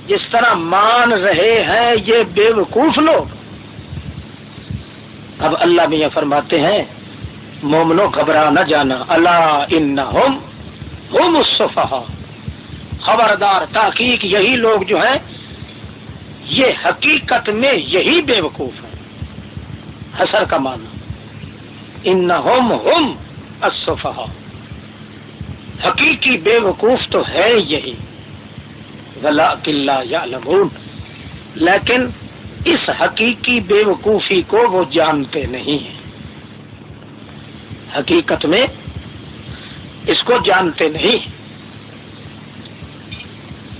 جس طرح مان رہے ہیں، یہ بے وقوف لوگ۔ اب اللہ میاں فرماتے ہیں مومنو گھبرا نہ جانا۔ اللہ ان ہوم صفحا خبردار، تحقیق، یہی لوگ جو ہیں، یہ حقیقت میں یہی بے وقوف ہے حسر کا معنی۔ ان ہوم ہوم اصفہ حقیقی بے وقوف تو ہے یہی۔ ولا قلعہ یا لیکن اس حقیقی بے وقوفی کو وہ جانتے نہیں ہیں۔ حقیقت میں اس کو جانتے نہیں۔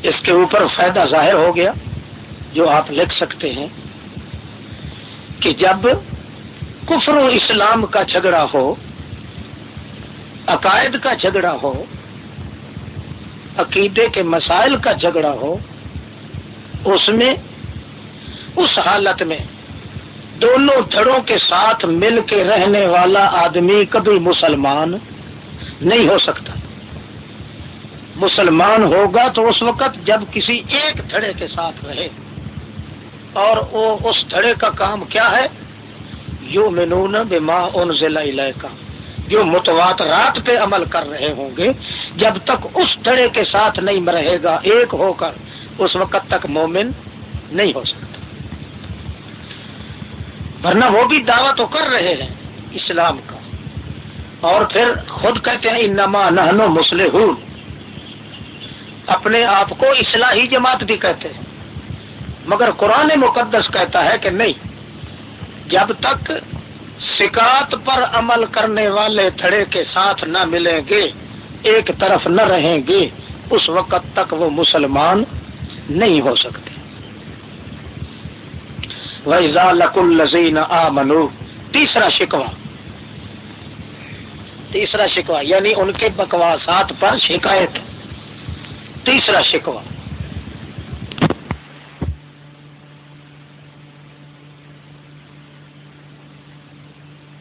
اس کے اوپر فائدہ ظاہر ہو گیا، جو آپ لکھ سکتے ہیں، کہ جب کفر و اسلام کا جھگڑا ہو، عقائد کا جھگڑا ہو، عقیدے کے مسائل کا جھگڑا ہو، اس میں، اس حالت میں دونوں دھڑوں کے ساتھ مل کے رہنے والا آدمی کبھی مسلمان نہیں ہو سکتا۔ مسلمان ہوگا تو اس وقت جب کسی ایک دھڑے کے ساتھ رہے۔ اور وہ اس دھڑے کا کام کیا ہے؟ یو منون بما انزل کا جو متواترات پہ عمل کر رہے ہوں گے، جب تک اس دھڑے کے ساتھ نہیں رہے گا، ایک ہو کر اس وقت تک مومن نہیں ہو سکتا۔ ورنہ وہ بھی دعویٰ تو کر رہے ہیں اسلام کا۔ اور پھر خود کہتے ہیں، انما نہنو مسلح اپنے آپ کو اصلاحی جماعت بھی کہتے ہیں۔ مگر قرآن مقدس کہتا ہے کہ نہیں، جب تک سکات پر عمل کرنے والے تھڑے کے ساتھ نہ ملیں گے، ایک طرف نہ رہیں گے، اس وقت تک وہ مسلمان نہیں ہو سکتے۔ لک الزین آ منو تیسرا شکوا تیسرا شکوا یعنی ان کے بکواسات پر شکایت۔ تیسرا شکوا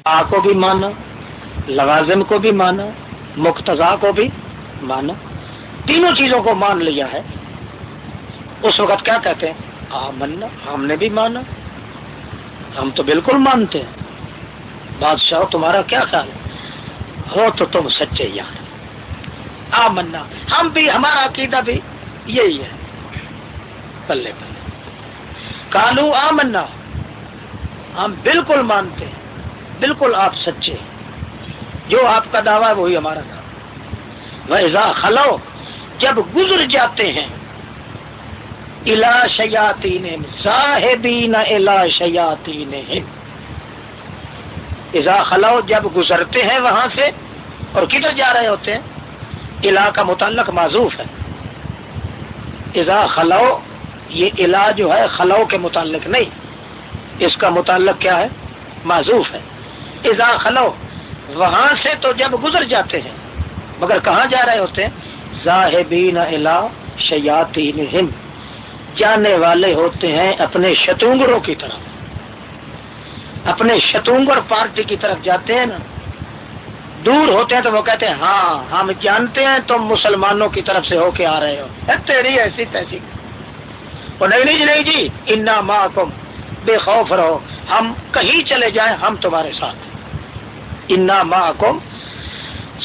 آ کو بھی مانا، لوازم کو بھی مانا، مقتضا کو بھی مانا۔ تینوں چیزوں کو مان لیا ہے۔ اس وقت کیا کہتے ہیں؟ آ ہم نے بھی مانا۔ ہم تو بالکل مانتے ہیں۔ بادشاہ، تمہارا کیا خیال ہے؟ ہو تو تم سچے یار۔ آ منا ہم بھی، ہمارا عقیدہ بھی یہی ہے۔ پلے پلے۔ کالو آ منا ہم بالکل مانتے ہیں۔ بالکل آپ سچے جو آپ کا دعویٰ ہے، وہی ہمارا دعویٰ۔ وہ خلو جب گزر جاتے ہیں الا شیاتین صاحبین الا شیاتین اذا خلو جب گزرتے ہیں وہاں سے اور کدھر جا رہے ہوتے ہیں الا کا متعلق معذوف ہے۔ اذا خلو، یہ الا جو ہے خلو کے متعلق نہیں، اس کا متعلق کیا ہے؟ معذوف ہے۔ اذا خلو، وہاں سے تو جب گزر جاتے ہیں، مگر کہاں جا رہے ہوتے ہیں؟ زاہبین الا شیاتین جانے والے ہوتے ہیں اپنے شتونگروں کی طرف۔ اپنے شتونگر پارٹی کی طرف جاتے ہیں نا۔ دور ہوتے ہیں تو وہ کہتے ہیں ہاں ہم جانتے ہیں تم مسلمانوں کی طرف سے ہو کے آ رہے ہو۔ تیری ایسی تیسی۔ نہیں نہیں جی نہیں جی۔ انا ماں کم بے خوف رہو۔ ہم کہیں چلے جائیں، ہم تمہارے ساتھ۔ انا معکم۔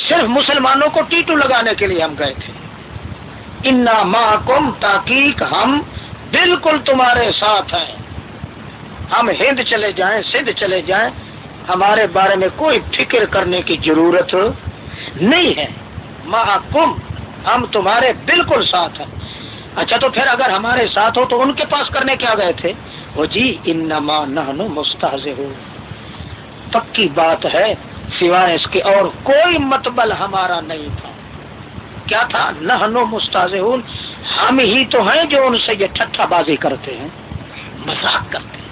صرف مسلمانوں کو ٹیٹو لگانے کے لیے ہم گئے تھے۔ انا معکم تاکہ ہم بالکل تمہارے ساتھ ہیں۔ ہم ہند چلے جائیں، سندھ چلے جائیں، ہمارے بارے میں کوئی فکر کرنے کی ضرورت نہیں ہے۔ محکم ہم تمہارے بالکل ساتھ ہیں۔ اچھا تو پھر اگر ہمارے ساتھ ہو تو ان کے پاس کرنے کیا گئے تھے؟ وہ جی انما نحن مستحز پکی بات ہے، سوائے اس کے اور کوئی متبل ہمارا نہیں تھا۔ کیا تھا؟ نہ مستاز ہم ہی تو ہیں جو ان سے یہ ٹھٹا بازی کرتے ہیں، مذاق کرتے ہیں۔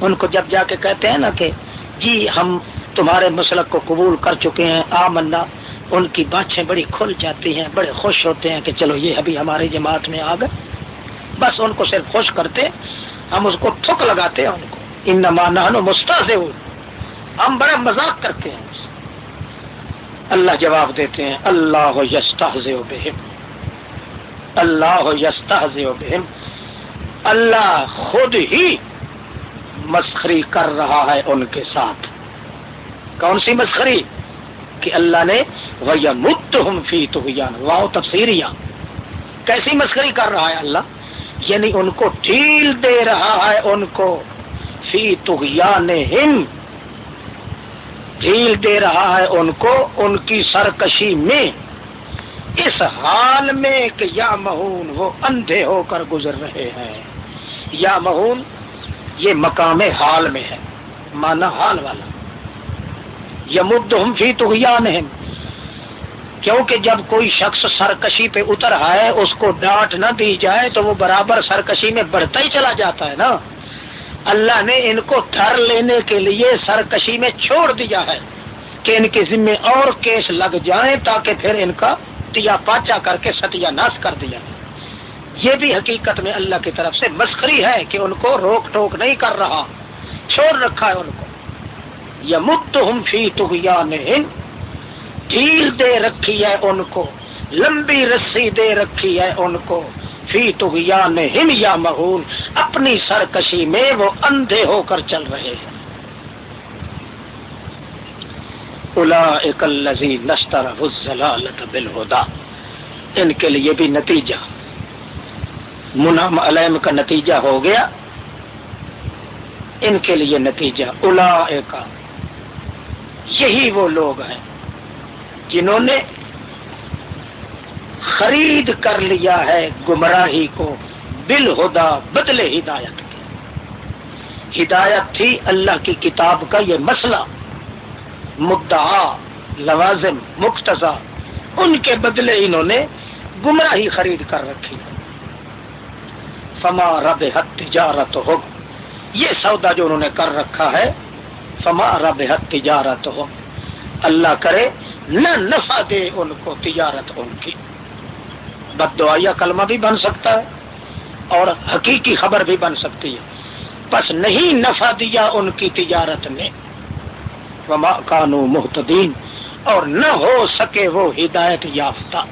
ان کو جب جا کے کہتے ہیں نا کہ جی ہم تمہارے مسلک کو قبول کر چکے ہیں آ منا ان کی باتیں بڑی کھل جاتی ہیں، بڑے خوش ہوتے ہیں کہ چلو یہ ابھی ہماری جماعت میں آ گئے۔ بس ان کو صرف خوش کرتے، ہم اس کو تھک لگاتے ہیں ان کو۔ ان نمانا مستاز ہم بڑا مذاق کرتے ہیں۔ اللہ جواب دیتے ہیں، اللہ بہم۔ اللہ بہم۔ اللہ خود ہی مسخری کر رہا ہے ان کے ساتھ۔ کون سی مسخری؟ کہ اللہ نے وہ مت ہم فی تو واؤ تفسیریاں کیسی مسخری کر رہا ہے اللہ؟ یعنی ان کو ڈھیل دے رہا ہے ان کو۔ فی تو ڈھیل دے رہا ہے ان کو۔ ان کی سرکشی میں۔ اس حال میں کہ یا مہون وہ اندھے ہو کر گزر رہے ہیں۔ یا مہون، یہ مقام حال میں ہے مانا حال والا۔ یمد ہم فی تو کیونکہ جب کوئی شخص سرکشی پہ اتر آئے، اس کو ڈانٹ نہ دی جائے، تو وہ برابر سرکشی میں بڑھتا ہی چلا جاتا ہے نا۔ اللہ نے ان کو ٹھر لینے کے لیے سرکشی میں چھوڑ دیا ہے کہ ان کے ذمے اور کیس لگ جائیں تاکہ پھر ان کا تیا پاچا کر کے ستیا ناش کر دیا۔ یہ بھی حقیقت میں اللہ کی طرف سے مسخری ہے کہ ان کو روک ٹوک نہیں کر رہا۔ چھوڑ رکھا ہے ان کو۔ یا مت ہم فی ڈھیل دے رکھی ہے ان کو۔ لمبی رسی دے رکھی ہے ان کو۔ فی تو یا مہون اپنی سرکشی میں وہ اندھے ہو کر چل رہے ہیں۔ ان کے لیے بھی نتیجہ۔ منام علم کا نتیجہ ہو گیا۔ ان کے لیے نتیجہ الا یہی وہ لوگ ہیں جنہوں نے خرید کر لیا ہے گمراہی کو۔ بالہدا بدلے ہدایت کی ہدایت تھی اللہ کی کتاب کا یہ مسئلہ۔ مدعا، لوازم، مقتضا، ان کے بدلے انہوں نے گمراہی خرید کر رکھی۔ فما رب حت تجارت ہو یہ سودا جو انہوں نے کر رکھا ہے، فما رب حت تجارت ہو اللہ کرے، نہ نفع دے ان کو تجارت ان کی۔ بد دعائیا کلمہ بھی بن سکتا ہے، اور حقیقی خبر بھی بن سکتی ہے۔ بس نہیں نفع دیا ان کی تجارت نے۔ وما کانو محتدین اور نہ ہو سکے وہ ہدایت یافتہ۔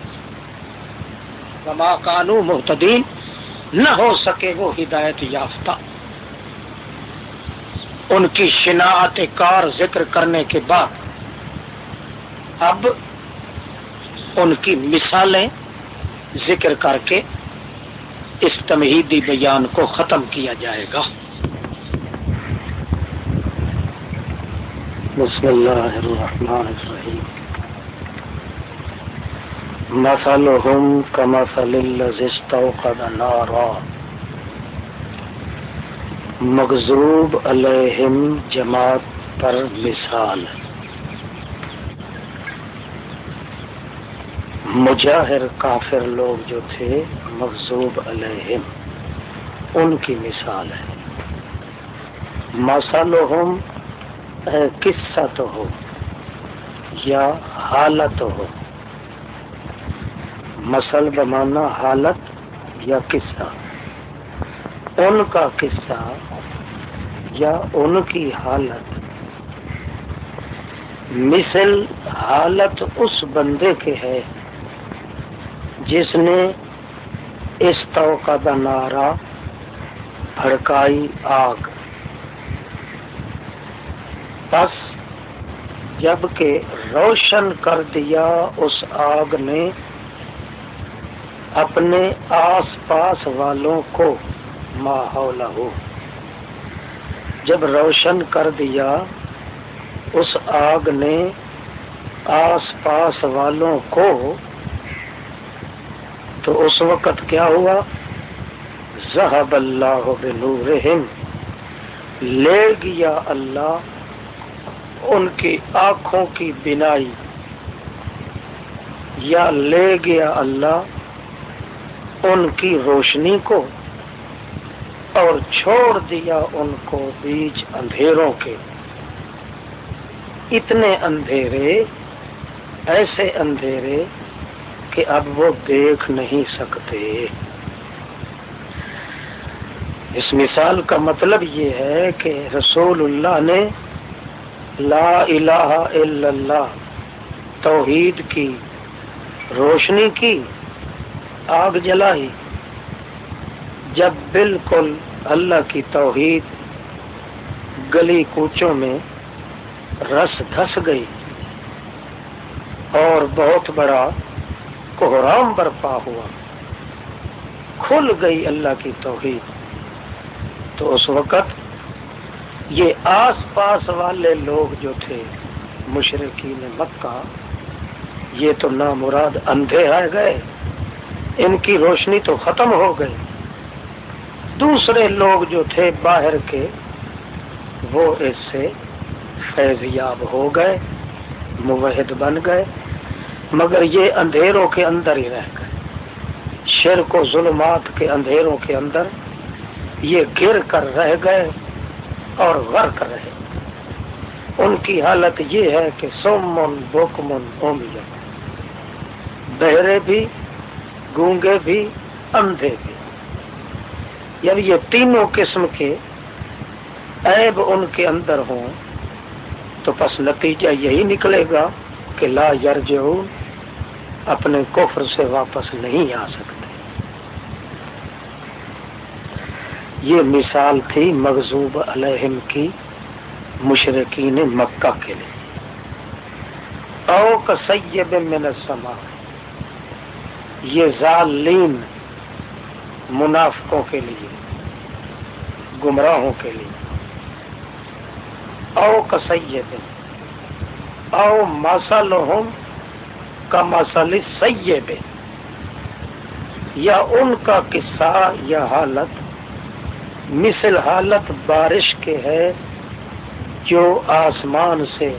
وما کانو محتدین نہ ہو سکے وہ ہدایت یافتہ۔ ان کی شناعت کار ذکر کرنے کے بعد، اب ان کی مثالیں ذکر کر کے اس تمہیدی بیان کو ختم کیا جائے گا۔ بسم اللہ الرحمن الرحیم۔ مثلهم كمثل الذي استوقد نارا۔ مغزوب علیہم جماعت پر مثال۔ مجاہر کافر لوگ جو تھے مغزوب علیہم۔ ان کی مثال ہے۔ مثلهم قصہ تو ہو یا حالت ہو؟ مسل بمانا حالت یا قصہ؟ ان کا قصہ یا ان کی حالت؟ مثل حالت اس بندے کے ہے جس نے اس توقع نارا بھڑکائی آگ بس جبکہ روشن کر دیا اس آگ نے اپنے آس پاس والوں کو ماحول ہو جب روشن کر دیا اس آگ نے آس پاس والوں کو، تو اس وقت کیا ہوا؟ زہب اللہ بنورہم۔ لے گیا اللہ ان کی آنکھوں کی بینائی۔ یا لے گیا اللہ ان کی روشنی کو اور چھوڑ دیا ان کو بیچ اندھیروں کے۔ اتنے اندھیرے، ایسے اندھیرے کہ اب وہ دیکھ نہیں سکتے۔ اس مثال کا مطلب یہ ہے کہ رسول اللہ نے لا الہ الا اللہ، توحید کی، روشنی کی، آگ جلائی۔ جب بالکل اللہ کی توحید گلی کوچوں میں رس دھس گئی اور بہت بڑا کوہرام برپا ہوا، کھل گئی اللہ کی توحید۔ تو اس وقت یہ آس پاس والے لوگ جو تھے مشرقین مکہ، یہ تو نامراد اندھے آ گئے، ان کی روشنی تو ختم ہو گئی۔ دوسرے لوگ جو تھے باہر کے، وہ اس سے فیض یاب ہو گئے، موحد بن گئے، مگر یہ اندھیروں کے اندر ہی رہ گئے۔ شرک و ظلمات کے اندھیروں کے اندر یہ گر کر رہ گئے۔ اور غرق رہے ان کی حالت یہ ہے کہ سومن بوکمن اومیا بہرے بھی، گونگے بھی، اندھے بھی۔ یعنی یہ تینوں قسم کے عیب ان کے اندر ہوں۔ تو پس نتیجہ یہی نکلے گا کہ لا یرجعون، اپنے کفر سے واپس نہیں آ سکتے۔ یہ مثال تھی مغزوب علیہم کی مشرقین مکہ کے لیے۔ او کسیب من السماء۔ یہ ظالین منافقوں کے لیے، گمراہوں کے لیے۔ او کسیب او مسل کا مسل سیب۔ یا ان کا قصہ، یا حالت مثل حالت بارش کے ہے جو آسمان سے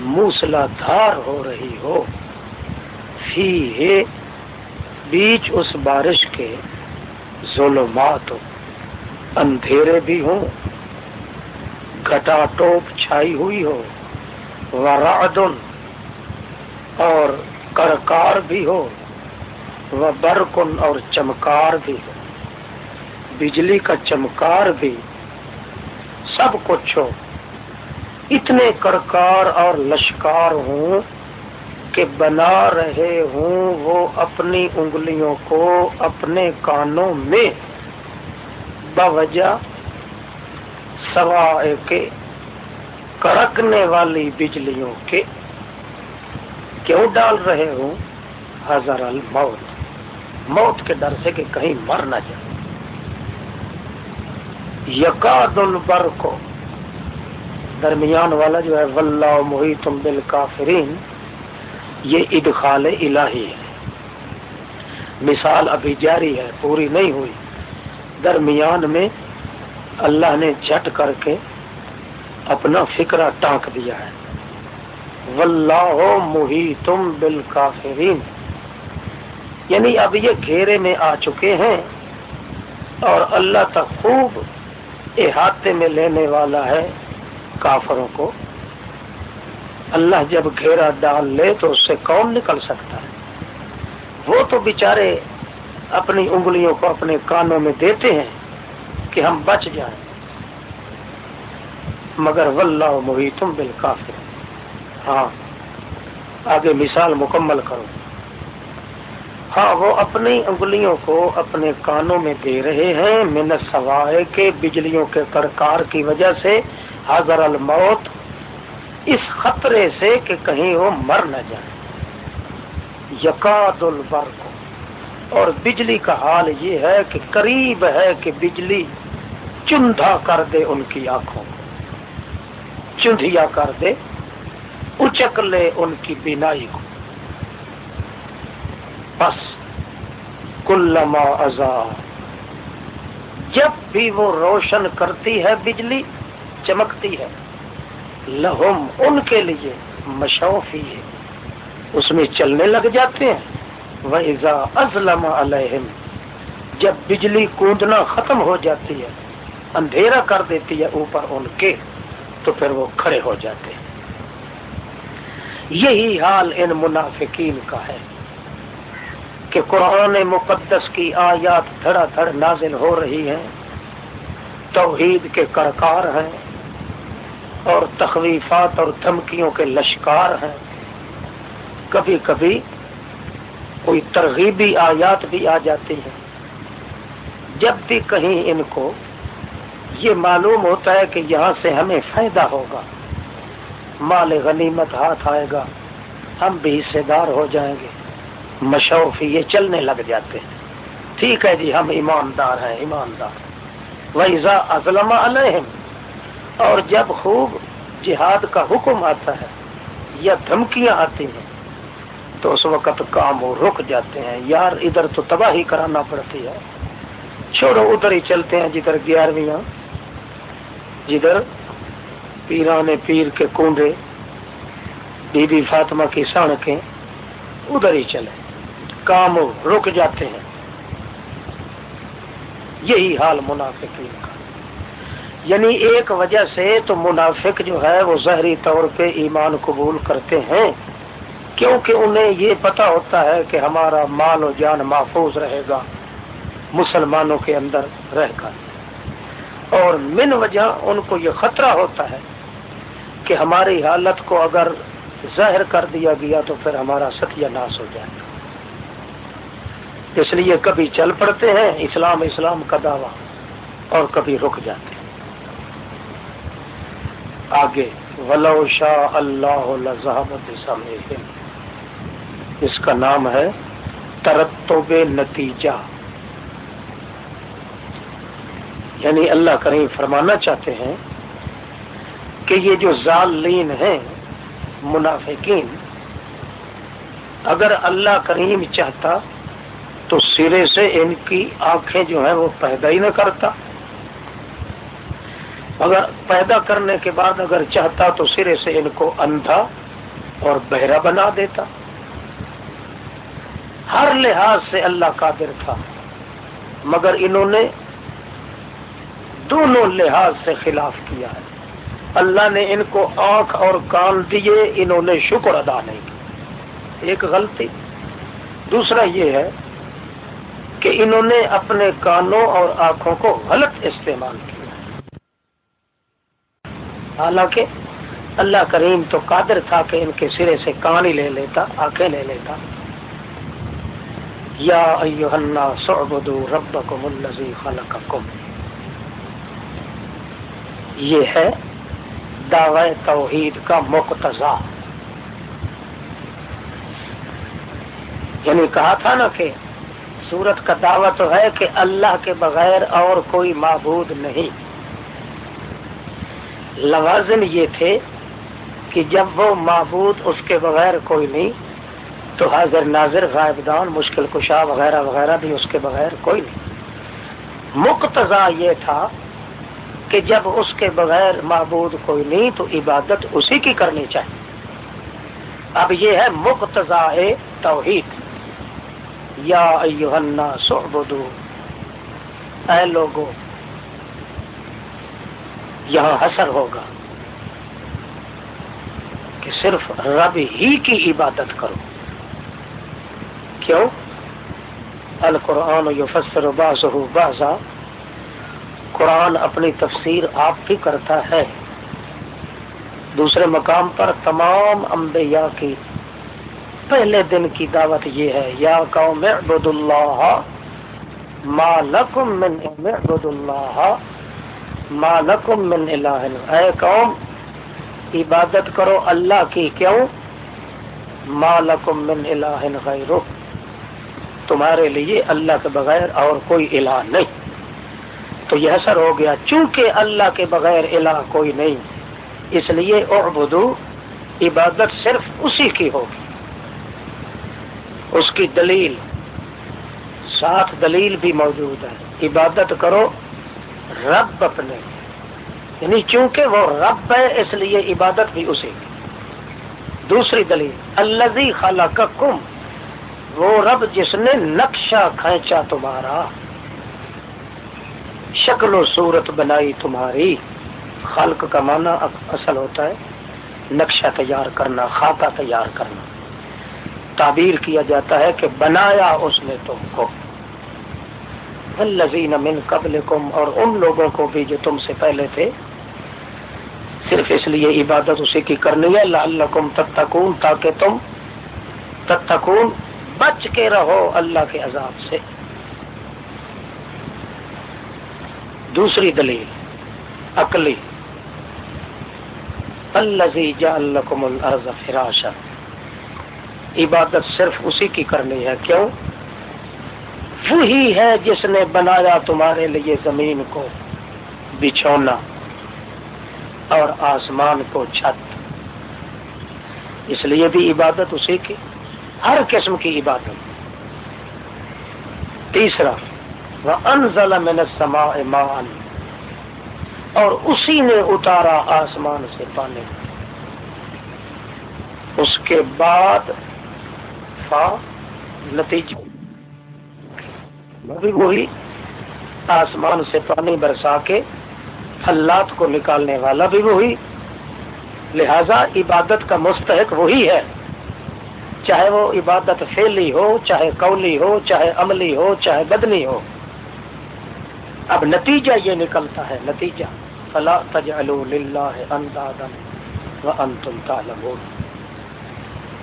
موسلا دھار ہو رہی ہو۔ فی ہے بیچ اس بارش کے ظلمات۔ اندھیرے بھی ہوں، گٹا ٹوپ چھائی ہوئی ہو، ورعدن اور کرکار بھی ہو وہ برکن اور چمکار بھی ہو۔ بجلی کا چمکار بھی سب کچھ ہو۔ اتنے کرکار اور لشکار ہوں کہ بنا رہے ہوں وہ اپنی انگلیوں کو اپنے کانوں میں۔ بوجہ سوائے کے کرکنے والی بجلیوں کے کیوں ڈال رہے ہوں؟ حضر الموت موت کے ڈر سے کہ کہیں مر نہ جائے۔ یقاد البر کو درمیان والا جو ہے، واللہ محیطم بالکافرین، یہ ادخال الہی ہے۔ مثال ابھی جاری ہے، پوری نہیں ہوئی۔ درمیان میں اللہ نے جھٹ کر کے اپنا فکرہ ٹانک دیا ہے۔ واللہ محیطم بالکافرین۔ یعنی اب یہ گھیرے میں آ چکے ہیں اور اللہ تک خوب احاطے میں لینے والا ہے کافروں کو۔ اللہ جب گھیرا ڈال لے تو اس سے کون نکل سکتا ہے؟ وہ تو بیچارے اپنی انگلیوں کو اپنے کانوں میں دیتے ہیں کہ ہم بچ جائیں۔ مگر واللہ محیطم بالکافر۔ ہاں آگے مثال مکمل کرو۔ ہاں وہ اپنی انگلیوں کو اپنے کانوں میں دے رہے ہیں۔ من سوائے کے بجلیوں کے کرکار کی وجہ سے حضر الموت اس خطرے سے کہ کہیں وہ مر نہ جائے۔ یقاد البر کو اور بجلی کا حال یہ ہے کہ قریب ہے کہ بجلی چندھا کر دے ان کی آنکھوں کو۔ چندھیا کر دے، اچک لے ان کی بینائی کو۔ بس کلما ازا۔ جب بھی وہ روشن کرتی ہے بجلی، چمکتی ہے۔ لہم ان کے لیے مشوفی ہے۔ اس میں چلنے لگ جاتے ہیں۔ وہ ازا ازلم علیہم جب بجلی کوندنا ختم ہو جاتی ہے، اندھیرا کر دیتی ہے اوپر ان کے، تو پھر وہ کھڑے ہو جاتے ہیں۔ یہی حال ان منافقین کا ہے۔ کہ قرآن مقدس کی آیات دھڑا دھڑ نازل ہو رہی ہیں، توحید کے کرکار ہیں اور تخویفات اور دھمکیوں کے لشکار ہیں۔ کبھی کبھی کوئی ترغیبی آیات بھی آ جاتی ہیں۔ جب بھی کہیں ان کو، یہ معلوم ہوتا ہے کہ یہاں سے ہمیں فائدہ ہوگا۔ مال غنیمت ہاتھ آئے گا، ہم بھی حصے دار ہو جائیں گے۔ مشوفی یہ چلنے لگ جاتے ہیں۔ ٹھیک ہے جی ہم ایماندار ہیں، ایماندار۔ ویزا ازلم علیہم اور جب خوب جہاد کا حکم آتا ہے یا دھمکیاں آتی ہیں، تو اس وقت کام رک جاتے ہیں۔ یار، ادھر تو تباہی کرانا پڑتی ہے۔ چھوڑو، ادھر ہی چلتے ہیں جدھر گیارہویں۔ جدھر پیران پیر کے کنڈے بی بی فاطمہ کی سڑکیں ادھر ہی چلے کام رک جاتے ہیں۔ یہی حال منافقین کا۔ یعنی ایک وجہ سے تو منافق جو ہے وہ ظہری طور پہ ایمان قبول کرتے ہیں، کیونکہ انہیں یہ پتا ہوتا ہے کہ ہمارا مال و جان محفوظ رہے گا، مسلمانوں کے اندر رہ کر۔ اور من وجہ ان کو یہ خطرہ ہوتا ہے کہ ہماری حالت کو اگر ظاہر کر دیا گیا تو پھر ہمارا ستیہ ناس ہو جائے۔ گا اس لیے کبھی چل پڑتے ہیں، اسلام اسلام کا دعویٰ، اور کبھی رک جاتے ہیں۔ آگے، ولو شاہ اللہ اس کا نام ہے ترتب نتیجہ۔ یعنی اللہ کریم فرمانا چاہتے ہیں کہ یہ جو ظالین ہیں، منافقین، اگر اللہ کریم چاہتا تو سرے سے ان کی آنکھیں جو ہیں وہ پیدا ہی نہ کرتا۔ اگر پیدا کرنے کے بعد اگر چاہتا تو سرے سے ان کو اندھا اور بہرا بنا دیتا۔ ہر لحاظ سے اللہ قادر تھا، مگر انہوں نے دونوں لحاظ سے خلاف کیا ہے۔ اللہ نے ان کو آنکھ اور کان دیے، انہوں نے شکر ادا نہیں کیا۔ ایک غلطی۔ دوسرا یہ ہے کہ انہوں نے اپنے کانوں اور آنکھوں کو غلط استعمال کیا۔ حالانکہ اللہ کریم تو قادر تھا کہ ان کے سرے سے کان ہی لے لیتا، آنکھیں لے لیتا۔ یا ربکم الذی خلقکم۔ یہ ہے دعوی توحید کا مقتضا۔ یعنی کہا تھا نا کہ سورت کا دعویٰ تو ہے کہ اللہ کے بغیر اور کوئی معبود نہیں۔ لوازم یہ تھے کہ جب وہ معبود اس کے بغیر کوئی نہیں، تو حاضر ناظر، غائب دان، مشکل کشا وغیرہ وغیرہ بھی اس کے بغیر کوئی نہیں۔ مقتضا یہ تھا کہ جب اس کے بغیر معبود کوئی نہیں، تو عبادت اسی کی کرنی چاہیے۔ اب یہ ہے مقتضا توحید۔ یا سعبدو اے لوگو، یہاں حسر ہوگا کہ صرف رب ہی کی عبادت کرو۔ کیوں؟ القرآن یفسر بازہ بازا قرآن اپنی تفسیر آپ بھی کرتا ہے۔ دوسرے مقام پر تمام انبیاء کی پہلے دن کی دعوت یہ ہے، یا قوم اعبد اللہ ما لکم من اعبد اللہ ما لکم من الہ۔ اے قوم، عبادت کرو اللہ کی، کیوں؟ ما لکم من الہ غیرہ۔ تمہارے لیے اللہ کے بغیر اور کوئی الہ نہیں۔ تو یہ اثر ہو گیا، چونکہ اللہ کے بغیر الہ کوئی نہیں، اس لیے اعبدو، عبادت صرف اسی کی ہوگی۔ اس کی دلیل، ساتھ دلیل بھی موجود ہے۔ عبادت کرو رب اپنے۔ یعنی چونکہ وہ رب ہے، اس لیے عبادت بھی اسی۔ کی دوسری دلیل الزی خالہ کا کم وہ رب جس نے نقشہ کھینچا تمہارا۔ شکل و صورت بنائی تمہاری۔ خلق کا معنی اصل ہوتا ہے نقشہ تیار کرنا، خاکہ تیار کرنا۔ تعبیر کیا جاتا ہے کہ بنایا اس نے تم کو۔ الذین من قبلکم، اور ان لوگوں کو بھی جو تم سے پہلے تھے۔ صرف اس لیے عبادت اسی کی کرنی ہے، لعلکم تتقون، تاکہ تم تتقون بچ کے رہو اللہ کے عذاب سے۔ دوسری دلیل، عقلی۔ الزی جعلکم الارض فراشا۔ عبادت صرف اسی کی کرنی ہے، کیوں؟ وہی ہے جس نے بنایا تمہارے لیے زمین کو بچھونا اور آسمان کو چھت۔ اس لیے بھی عبادت اسی کی، ہر قسم کی عبادت۔ تیسرا انزل من السماء ماء، اور اسی نے اتارا آسمان سے پانی۔ اس کے بعد فا نتیجہ۔ بھی وہی آسمان سے پانی برسا کے حلات کو نکالنے والا بھی وہی۔ لہذا عبادت کا مستحق وہی ہے۔ چاہے وہ عبادت فیلی ہو، چاہے قولی ہو، چاہے عملی ہو، چاہے بدنی ہو۔ اب نتیجہ یہ نکلتا ہے، نتیجہ۔ فلا تجعلوا للہ اندادا وانتم تعلمون۔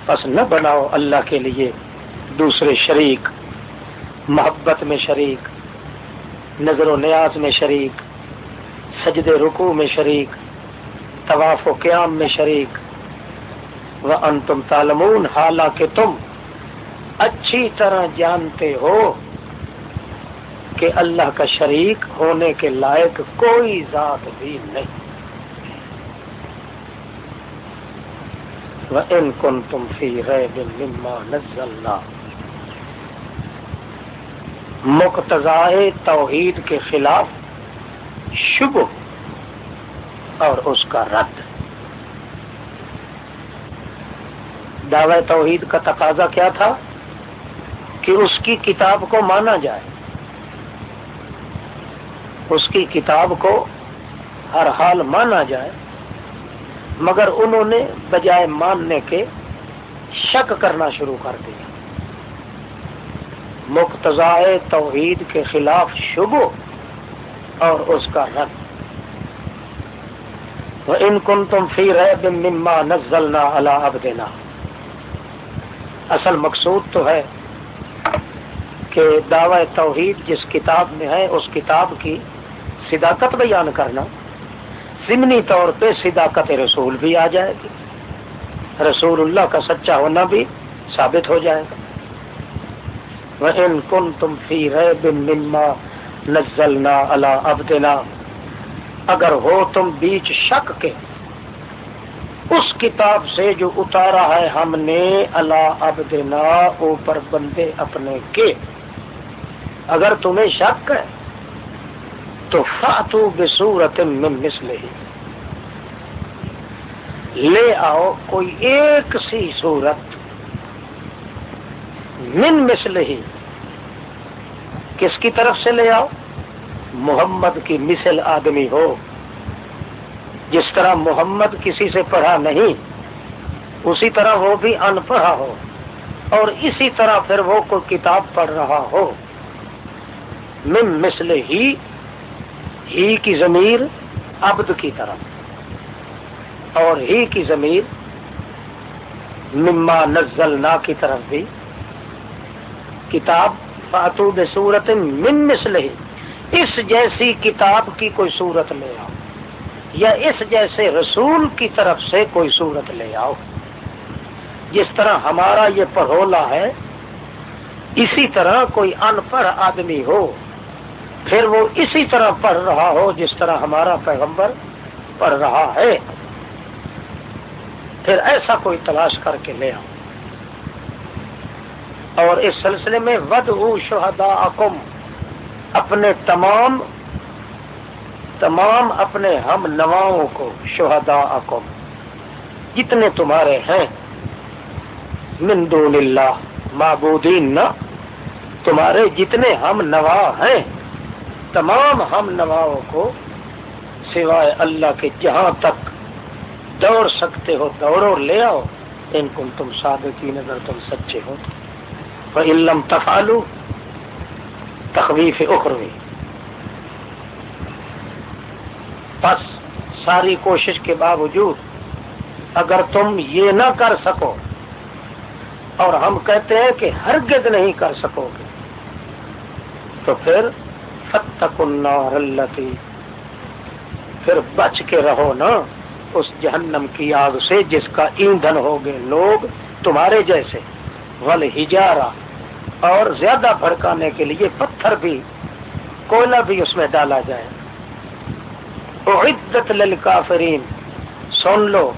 پس نہ بناؤ اللہ کے لیے دوسرے شریک، محبت میں شریک، نظر و نیاز میں شریک سجد رکوع میں شریک، طواف و قیام میں شریک۔ وانتم تعلمون، حالانکہ تم اچھی طرح جانتے ہو کہ اللہ کا شریک ہونے کے لائق کوئی ذات بھی نہیں۔ وَإِن كُنتُمْ فِي رَيْبٍ مِّمَّا نَزَّلْنَا۔ مقتضائے توحید کے خلاف شب اور اس کا رد۔ دعوی توحید کا تقاضا کیا تھا؟ کہ اس کی کتاب کو مانا جائے۔ اس کی کتاب کو ہر حال مانا جائے۔ مگر انہوں نے بجائے ماننے کے شک کرنا شروع کر دیا۔ مقتضائے توحید کے خلاف شبو اور اس کا رد۔ ان کن تم فی رہ مما نزلنا اللہ اب دینا اصل مقصود تو ہے کہ دعوی توحید جس کتاب میں ہے، اس کتاب کی صداقت بیان کرنا۔ ضمنی طور پہ صداقت رسول بھی آ جائے گی۔ رسول اللہ کا سچا ہونا بھی ثابت ہو جائے گا۔ وَإِن كُنتُمْ فِي رَيْبٍ مِّمَّا نَزَّلْنَا عَلَىٰ عَبْدِنَا۔ اگر ہو تم بیچ شک کے، اس کتاب سے جو اتارا ہے ہم نے اللہ عبدنا اوپر بندے اپنے کے۔ اگر تمہیں شک ہے تو فاتو بصورت من مثلہ لے آؤ کوئی ایک سی صورت من مثل ہی کس کی طرف سے لے آؤ؟ محمد کی مثل آدمی ہو۔ جس طرح محمد کسی سے پڑھا نہیں، اسی طرح وہ بھی ان پڑھا ہو۔ اور اسی طرح پھر وہ کوئی کتاب پڑھ رہا ہو۔ من مثل ہی ہی کی ضمیر عبد کی طرف۔ اور ہی کی ضمیر مما نزلنا کی طرف بھی۔ کتاب فاتو بصورت من مثل ہی اس جیسی کتاب کی کوئی صورت لے آؤ، یا اس جیسے رسول کی طرف سے کوئی صورت لے آؤ۔ جس طرح ہمارا یہ پڑھولا ہے، اسی طرح کوئی ان پڑھ آدمی ہو۔ پھر وہ اسی طرح پڑھ رہا ہو جس طرح ہمارا پیغمبر پڑھ رہا ہے۔ پھر ایسا کوئی تلاش کر کے لے آؤ۔ اور اس سلسلے میں ود شہدا اپنے تمام تمام اپنے ہم نواؤں کو شہدا اکم جتنے تمہارے ہیں۔ من دون اللہ، معبودین نہ، تمہارے جتنے ہم نوا ہیں۔ تمام ہم نواؤں کو سوائے اللہ کے جہاں تک دوڑ سکتے ہو، دوڑو، لے آؤ۔ ان کو تم صادقین، اگر تم سچے ہو۔ علم تفالو تخویف اخروی بس ساری کوشش کے باوجود اگر تم یہ نہ کر سکو اور ہم کہتے ہیں کہ ہرگز نہیں کر سکو گے، تو پھر النار التی پھر بچ کے رہو نا، اس جہنم کی آگ سے جس کا ایندھن ہو گئے لوگ تمہارے جیسے۔ ول اور زیادہ بھڑکانے کے لیے پتھر بھی، کوئلہ بھی اس میں ڈالا جائے۔ عدت للکافرین، سن لو،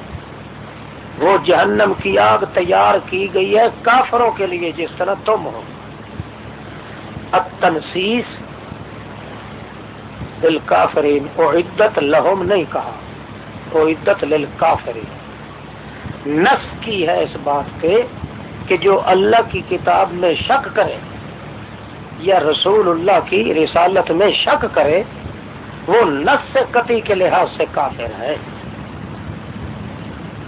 وہ جہنم کی آگ تیار کی گئی ہے کافروں کے لیے جس طرح تم ہو۔ التنسیس للکافرین عدت لہم نہیں کہا عدت للکافرین۔ نس کی ہے اس بات پہ کہ جو اللہ کی کتاب میں شک کرے یا رسول اللہ کی رسالت میں شک کرے، وہ نس سے قطعی کے لحاظ سے کافر ہے۔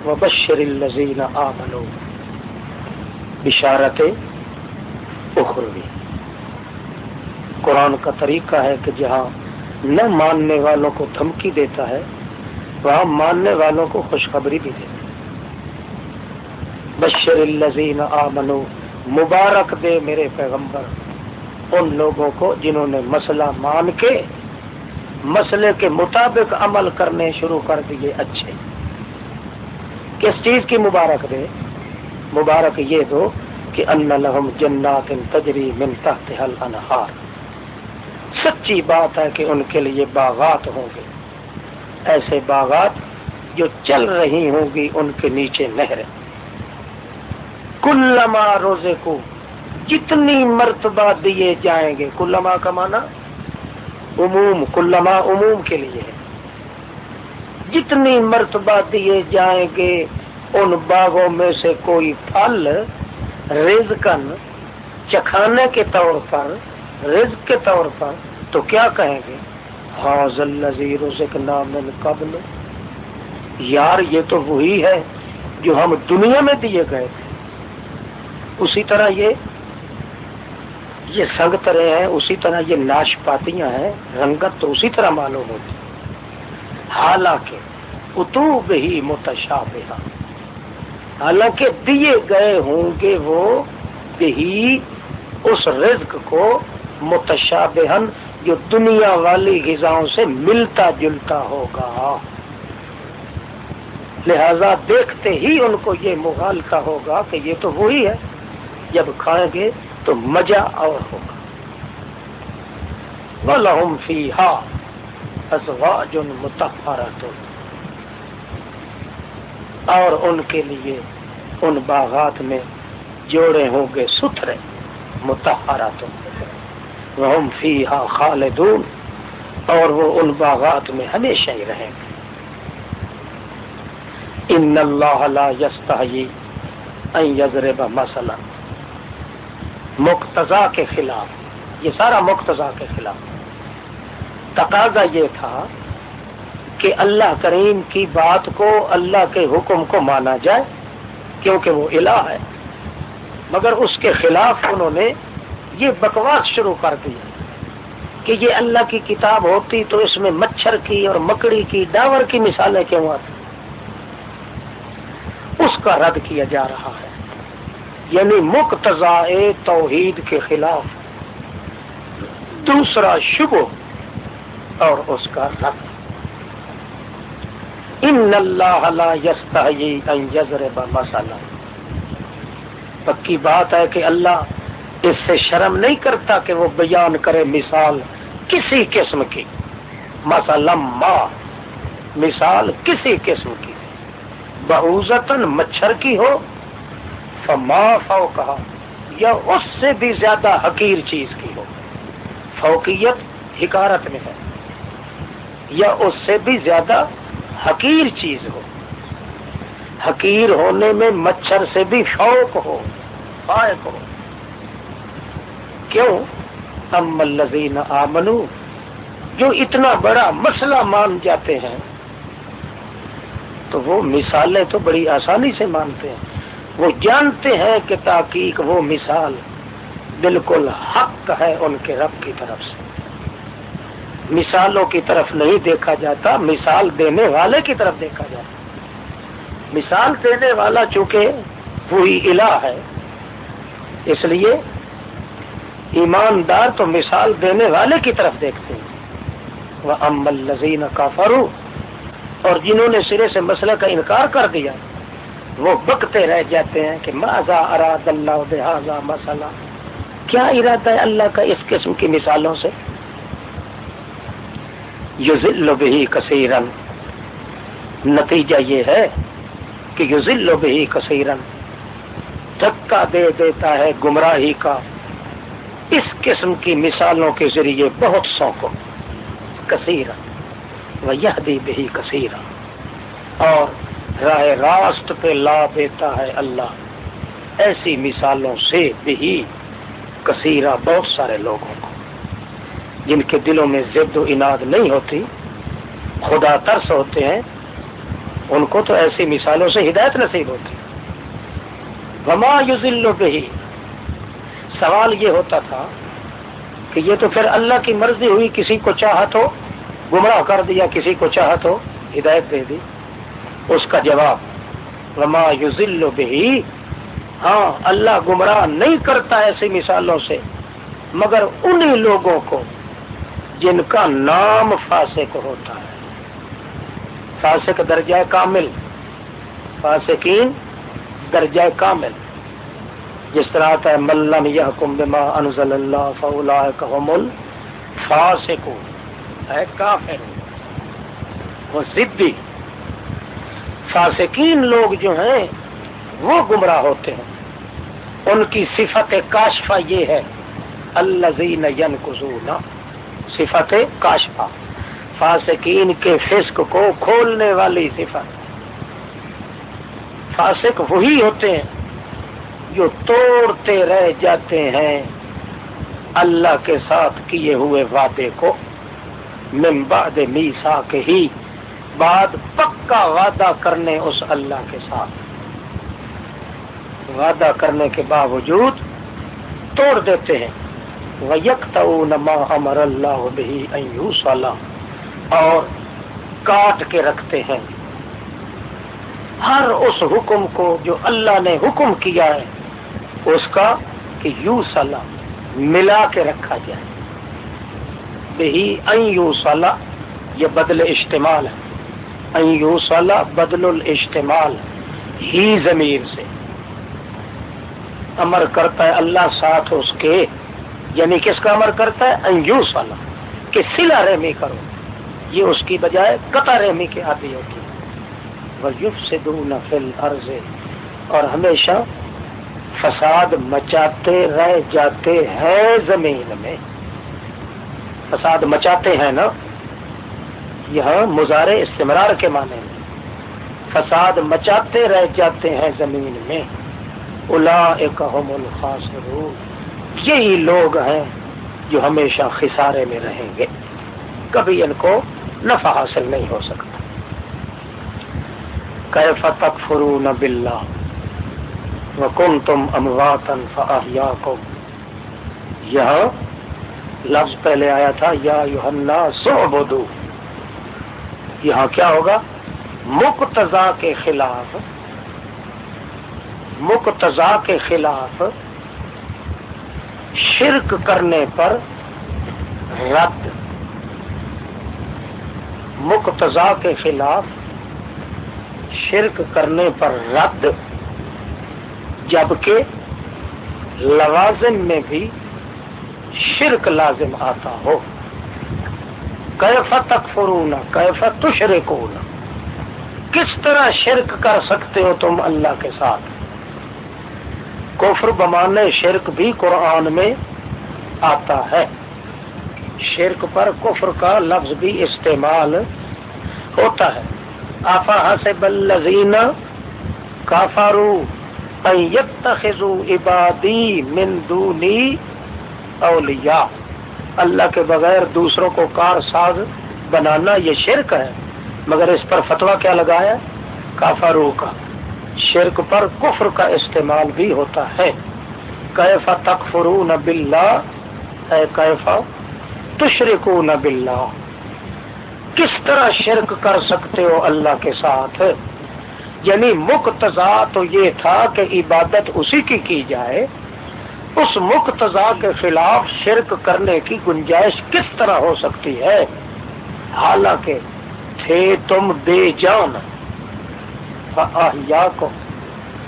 وہ بشر الزین آمنو بشارت اخروی۔ قرآن کا طریقہ ہے کہ جہاں نہ ماننے والوں کو دھمکی دیتا ہے وہاں ماننے والوں کو خوشخبری بھی دیتا ہے۔ بشر الزین آمنو مبارک دے میرے پیغمبر، ان لوگوں کو جنہوں نے مسئلہ مان کے، مسئلے کے مطابق عمل کرنے شروع کر دیے اچھے۔ کس چیز کی مبارک دے؟ مبارک یہ دو کہ ان لہم جنات تجری من تحت حل انہار سچی بات ہے کہ ان کے لیے باغات ہوں گے۔ ایسے باغات جو چل رہی ہوں گی ان کے نیچے نہریں۔ کلما روزے کو جتنی مرتبہ دیے جائیں گے۔ کلما کا مانا عموم، کلما عموم کے لیے جتنی مرتبہ دیے جائیں گے، ان باغوں میں سے کوئی پھل ریزکن چکھانے کے طور پر رزق کے طور پر تو کیا کہیں گے؟ حاضل نام قبل. یار، یہ تو وہی ہے جو ہم دنیا میں دیے گئے تھے۔ اسی طرح یہ یہ سنگ ترے ہیں، اسی طرح یہ ناش پاتیاں ہیں، رنگت تو اسی طرح معلوم ہوتی۔ حالانکہ اتوب ہی متشابہ حالانکہ دیے گئے ہوں گے وہ بھی اس رزق کو متشابہن جو دنیا والی غذاؤں سے ملتا جلتا ہوگا۔ لہذا دیکھتے ہی ان کو یہ مغالطہ ہوگا کہ یہ تو وہی ہے، جب کھائیں گے تو مزہ اور ہوگا۔ وَلَهُمْ فِيهَا أَزْوَاجٌ مُتَحَّرَةٌ اور ان کے لیے ان باغات میں جوڑے ہوں گے ستھرے متحرات وہم فیہا خالدون اور وہ ان باغات میں ہمیشہ ہی رہیں گے۔ ان اللہ لا یستحیی ان یضرب مثلا۔ مقتضا کے خلاف، یہ سارا مقتضا کے خلاف۔ تقاضا یہ تھا کہ اللہ کریم کی بات کو، اللہ کے حکم کو مانا جائے، کیونکہ وہ الہ ہے۔ مگر اس کے خلاف انہوں نے یہ بکواس شروع کر دیا کہ یہ اللہ کی کتاب ہوتی تو اس میں مچھر کی اور مکڑی کی ڈاور کی مثالیں کیوں آتی؟ اس کا رد کیا جا رہا ہے۔ یعنی مقتضا توحید کے خلاف۔ دوسرا شبہ اور اس کا رد۔ ان اللہ لا ان یضرب مثلا۔ پکی بات ہے کہ اللہ اس سے شرم نہیں کرتا کہ وہ بیان کرے مثال کسی قسم کی۔ مثلا ما، مثال کسی قسم کی۔ بہوزتن مچھر کی ہو، فما فو کہا یا اس سے بھی زیادہ حقیر چیز کی ہو۔ فوقیت حکارت میں ہے، یا اس سے بھی زیادہ حقیر چیز ہو۔ حقیر ہونے میں مچھر سے بھی شوق ہو، فائق ہو۔ کیوں؟ ام الذین آمنو، جو اتنا بڑا مسئلہ مان جاتے ہیں، تو وہ مثالیں تو بڑی آسانی سے مانتے ہیں۔ وہ جانتے ہیں کہ تاکیق وہ مثال بالکل حق ہے ان کے رب کی طرف سے۔ مثالوں کی طرف نہیں دیکھا جاتا، مثال دینے والے کی طرف دیکھا جاتا۔ مثال دینے والا چونکہ وہی الہ ہے، اس لیے ایماندار تو مثال دینے والے کی طرف دیکھتے ہیں۔ وہ امل لذین کا اور جنہوں نے سرے سے مسئلہ کا انکار کر دیا، وہ بکتے رہ جاتے ہیں کہ ماضا اراد اللہ مسئلہ؟ کیا ارادہ ہے اللہ کا اس قسم کی مثالوں سے؟ یوزل بہی کثیرن نتیجہ یہ ہے کہ یوزل بہی کثیرن دھکا دے دیتا ہے گمراہی کا۔ اس قسم کی مثالوں کے ذریعے بہت سو کو کثیر و یہ بہی کثیر اور راہ راست پہ لا دیتا ہے اللہ۔ ایسی مثالوں سے بھی کثیرہ بہت سارے لوگوں کو۔ جن کے دلوں میں ضد و اناد نہیں ہوتی، خدا ترس ہوتے ہیں، ان کو تو ایسی مثالوں سے ہدایت نصیب ہوتی۔ وما یوزل ہی سوال یہ ہوتا تھا کہ یہ تو پھر اللہ کی مرضی ہوئی کسی کو چاہت ہو، گمراہ کر دیا کسی کو چاہت ہو، ہدایت دے دی۔ اس کا جواب، وما یوزل بہی ہاں اللہ گمراہ نہیں کرتا ایسی مثالوں سے، مگر انہی لوگوں کو جن کا نام فاسق ہوتا ہے۔ فاسق درجہ کامل، فاسقین درجہ کامل۔ جس طرح آتا ہے ملم یحکم بما انزل اللہ فاولئک هم الفاسقون ہے کافر۔ وہ ضدی فاسقین لوگ جو ہیں، وہ گمراہ ہوتے ہیں۔ ان کی صفت کاشفہ یہ ہے، الذین ینکزون صفت کاشفا فاسقین کے فسق کو کھولنے والی صفت۔ فاسق وہی ہوتے ہیں جو توڑتے رہ جاتے ہیں، اللہ کے ساتھ کیے ہوئے وعدے کو من بعد میسا کے ہی، بعد پکا وعدہ کرنے اس اللہ کے ساتھ۔ وعدہ کرنے کے باوجود توڑ دیتے ہیں۔ امر اللہ اور کاٹ کے رکھتے ہیں۔ ہر اس حکم کو جو اللہ نے حکم کیا ہے اس کا کہ یو صلاح ملا کے رکھا جائے۔ بہی این یو صلاح، یہ بدل اشتمال ہے۔ این یو صلاح بدل الاشتمال ہی ضمیر سے۔ امر کرتا ہے اللہ ساتھ اس کے۔ یعنی کس کا امر کرتا ہے؟ این یو صلاح، کہ سلا رحمی کرو۔ یہ اس کی بجائے قطع رحمی کے آدھی ہوتی ہے۔ عرض اور ہمیشہ فساد مچاتے رہ جاتے ہیں زمین میں۔ فساد مچاتے ہیں نا؟ یہاں مزار استمرار کے معنی میں۔ فساد مچاتے رہ جاتے ہیں زمین میں۔ الا الخاص یہی لوگ ہیں جو ہمیشہ خسارے میں رہیں گے۔ کبھی ان کو نفع حاصل نہیں ہو سکتا۔ کیف تکفرون باللہ؟ وکنتم امواتا فاحیاکم۔ یہاں لفظ پہلے آیا تھا، یا یوحنا سعبدو یہاں کیا ہوگا؟ مقتضا کے خلاف، مقتضا کے خلاف شرک کرنے پر رد۔ مقتضا کے خلاف شرک کرنے پر رد۔ جبکہ لوازم میں بھی شرک لازم آتا ہو۔ کیف تکفرون؟ کیف تشرکونا کس طرح شرک کر سکتے ہو تم اللہ کے ساتھ؟ کفر بمانے شرک بھی قرآن میں آتا ہے۔ شرک پر کفر کا لفظ بھی استعمال ہوتا ہے۔ افا حسب الذین کافروا؟ ان يتخذوا عبادی من دونی اولیاء اللہ کے بغیر دوسروں کو کار ساز بنانا یہ شرک ہے۔ مگر اس پر فتوا کیا لگایا؟ کافرو کا۔ شرک پر کفر کا استعمال بھی ہوتا ہے۔ کیفا تکفرون باللہ؟ اے کیفا تشرکون باللہ؟ کس طرح شرک کر سکتے ہو اللہ کے ساتھ؟ یعنی مقتضا تو یہ تھا کہ عبادت اسی کی کی جائے، اس مقتضا کے خلاف شرک کرنے کی گنجائش کس طرح ہو سکتی ہے؟ حالانکہ تھے تم بے جان۔ کو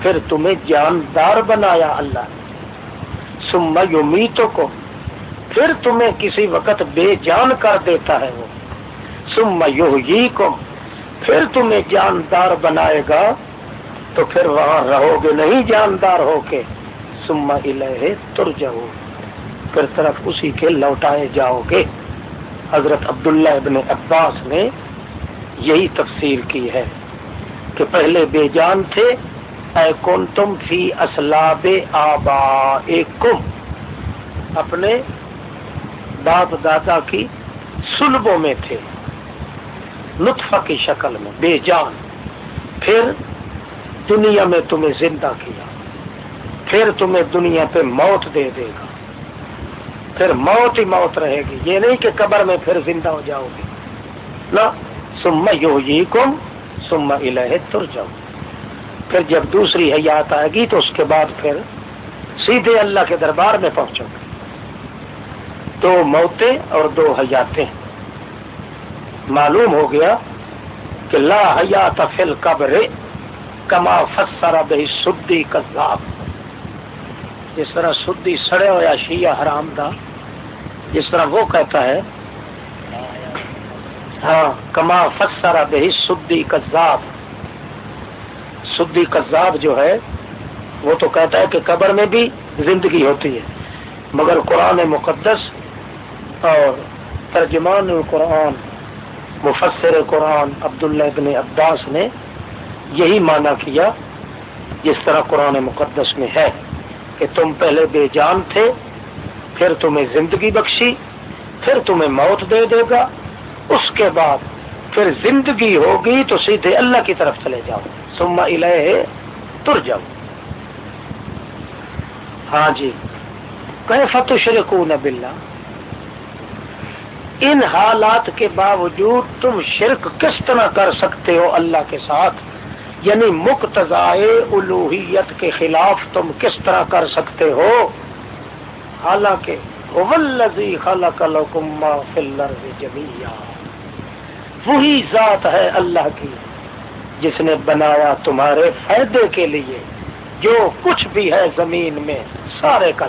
پھر تمہیں جاندار بنایا اللہ۔ سما یمیتوں کو پھر تمہیں کسی وقت بے جان کر دیتا ہے وہ۔ سم کو پھر تمہیں جاندار بنائے گا، تو پھر وہاں رہو گے نہیں جاندار ہو کے۔ سما الہ تر جاؤ پھر طرف اسی کے لوٹائے جاؤ گے۔ حضرت عبداللہ ابن عباس نے یہی تفسیر کی ہے کہ پہلے بے جان تھے، اے کون تم فی اسلاب آبا اپنے باپ دادا کی سلبوں میں تھے۔ لطفہ کی شکل میں، بے جان۔ پھر دنیا میں تمہیں زندہ کیا۔ پھر تمہیں دنیا پہ موت دے دے گا۔ پھر موت ہی موت رہے گی۔ یہ نہیں کہ قبر میں پھر زندہ ہو جاؤ گی نہ سما یو ہی کم سما الہ تر جاؤ پھر جب دوسری حیات آئے گی تو اس کے بعد پھر سیدھے اللہ کے دربار میں پہنچو گے۔ دو موتیں اور دو حیاتیں۔ معلوم ہو گیا کہ لا حیات فل قبر کما فسر بہی سدی کذاب۔ جس طرح سدی سڑے ہو یا شیعہ حرام دا جس طرح وہ کہتا ہے ہاں کما فسر بہی سدی کذاب۔ سدی کذاب جو ہے، وہ تو کہتا ہے کہ قبر میں بھی زندگی ہوتی ہے، مگر قرآن مقدس اور ترجمان القرآن مفسر قرآن عبداللہ ابن عباس نے یہی معنی کیا جس طرح قرآن مقدس میں ہے کہ تم پہلے بے جان تھے، پھر تمہیں زندگی بخشی، پھر تمہیں موت دے دے گا، اس کے بعد پھر زندگی ہوگی تو سیدھے اللہ کی طرف چلے جاؤ سما الہ تر جاؤ ہاں جی کہ فتح شرکون بلّہ ان حالات کے باوجود تم شرک کس طرح کر سکتے ہو اللہ کے ساتھ؟ یعنی مقتضائے الوحیت کے خلاف تم کس طرح کر سکتے ہو؟ حالانکہ وہی ذات ہے اللہ کی، جس نے بنایا تمہارے فائدے کے لیے جو کچھ بھی ہے زمین میں، سارے کا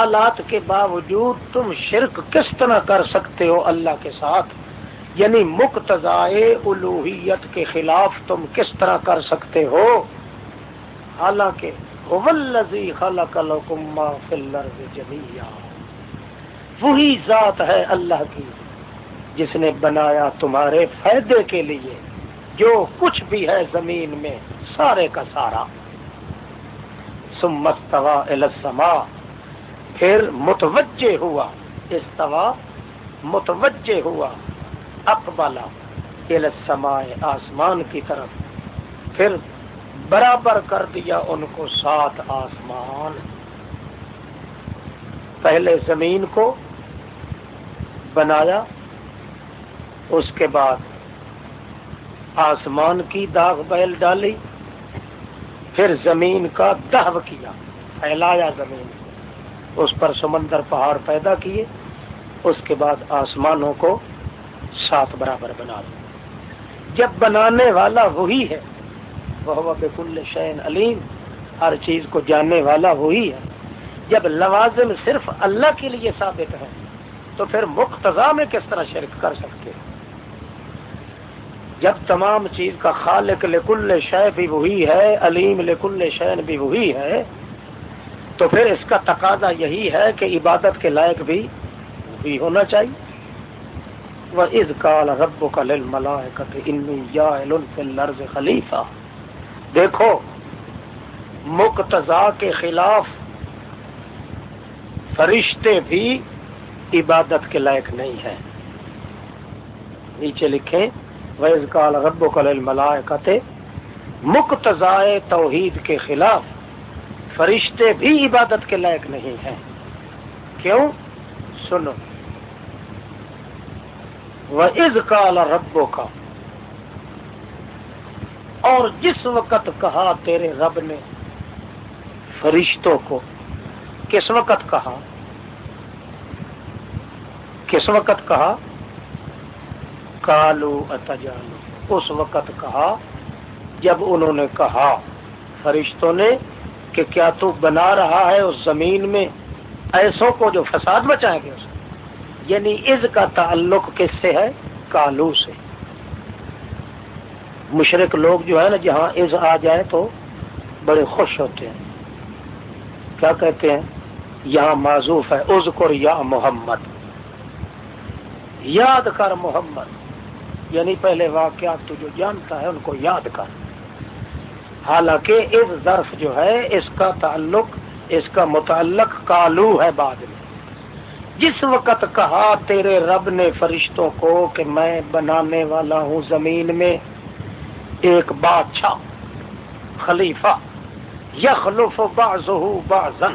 حالات کے باوجود تم شرک کس طرح کر سکتے ہو اللہ کے ساتھ؟ یعنی مقتضائے الوحیت کے خلاف تم کس طرح کر سکتے ہو؟ حالانکہ وہی ذات ہے اللہ کی، جس نے بنایا تمہارے فائدے کے لیے جو کچھ بھی ہے زمین میں، سارے کا سارا۔ سمتوا السما پھر متوجہ ہوا، استوا، متوجہ ہوا، اقبالا السماء، آسمان کی طرف، پھر برابر کر دیا ان کو سات آسمان۔ پہلے زمین کو بنایا، اس کے بعد آسمان کی داغ بیل ڈالی، پھر زمین کا دہو کیا، پھیلایا زمین۔ اس پر سمندر پہاڑ پیدا کیے، اس کے بعد آسمانوں کو سات برابر بنا دو جب بنانے والا وہی ہے وہ بکل شین علیم، ہر چیز کو جاننے والا وہی ہے۔ جب لوازم صرف اللہ کے لیے ثابت ہے تو پھر مقتضا میں کس طرح شرک کر سکتے جب تمام چیز کا خالق لکل شے بھی وہی ہے، علیم لکل شین بھی وہی ہے تو پھر اس کا تقاضا یہی ہے کہ عبادت کے لائق بھی وہی ہونا چاہیے۔ وہ از کال رب کا خلیفہ۔ دیکھو، مقتضا کے خلاف فرشتے بھی عبادت کے لائق نہیں ہیں۔ نیچے لکھیں ویز کال رب و کل ملائے مقتضائے توحید کے خلاف فرشتے بھی عبادت کے لائق نہیں ہیں۔ کیوں؟ سنو۔ وہ از کال ربو کا اور جس وقت کہا تیرے رب نے، فرشتوں کو، کس وقت کہا؟ کس وقت کہا؟ کالو اتجالو اس وقت کہا جب انہوں نے کہا، فرشتوں نے کہ کیا تو بنا رہا ہے اس زمین میں ایسوں کو جو فساد بچائیں گے اس یعنی از کا تعلق کس سے ہے؟ کالو سے۔ مشرق لوگ جو ہے نا، جہاں از آ جائے تو بڑے خوش ہوتے ہیں۔ کیا کہتے ہیں؟ یہاں معذوف ہے از یا محمد۔ یاد کر محمد۔ یعنی پہلے واقعات تو جو جانتا ہے، ان کو یاد کر۔ حالانکہ اس ظرف جو ہے، اس کا تعلق، اس کا متعلق کالو ہے بعد میں۔ جس وقت کہا تیرے رب نے فرشتوں کو کہ میں بنانے والا ہوں زمین میں، ایک بادشاہ، خلیفہ، یخلف بازو بازن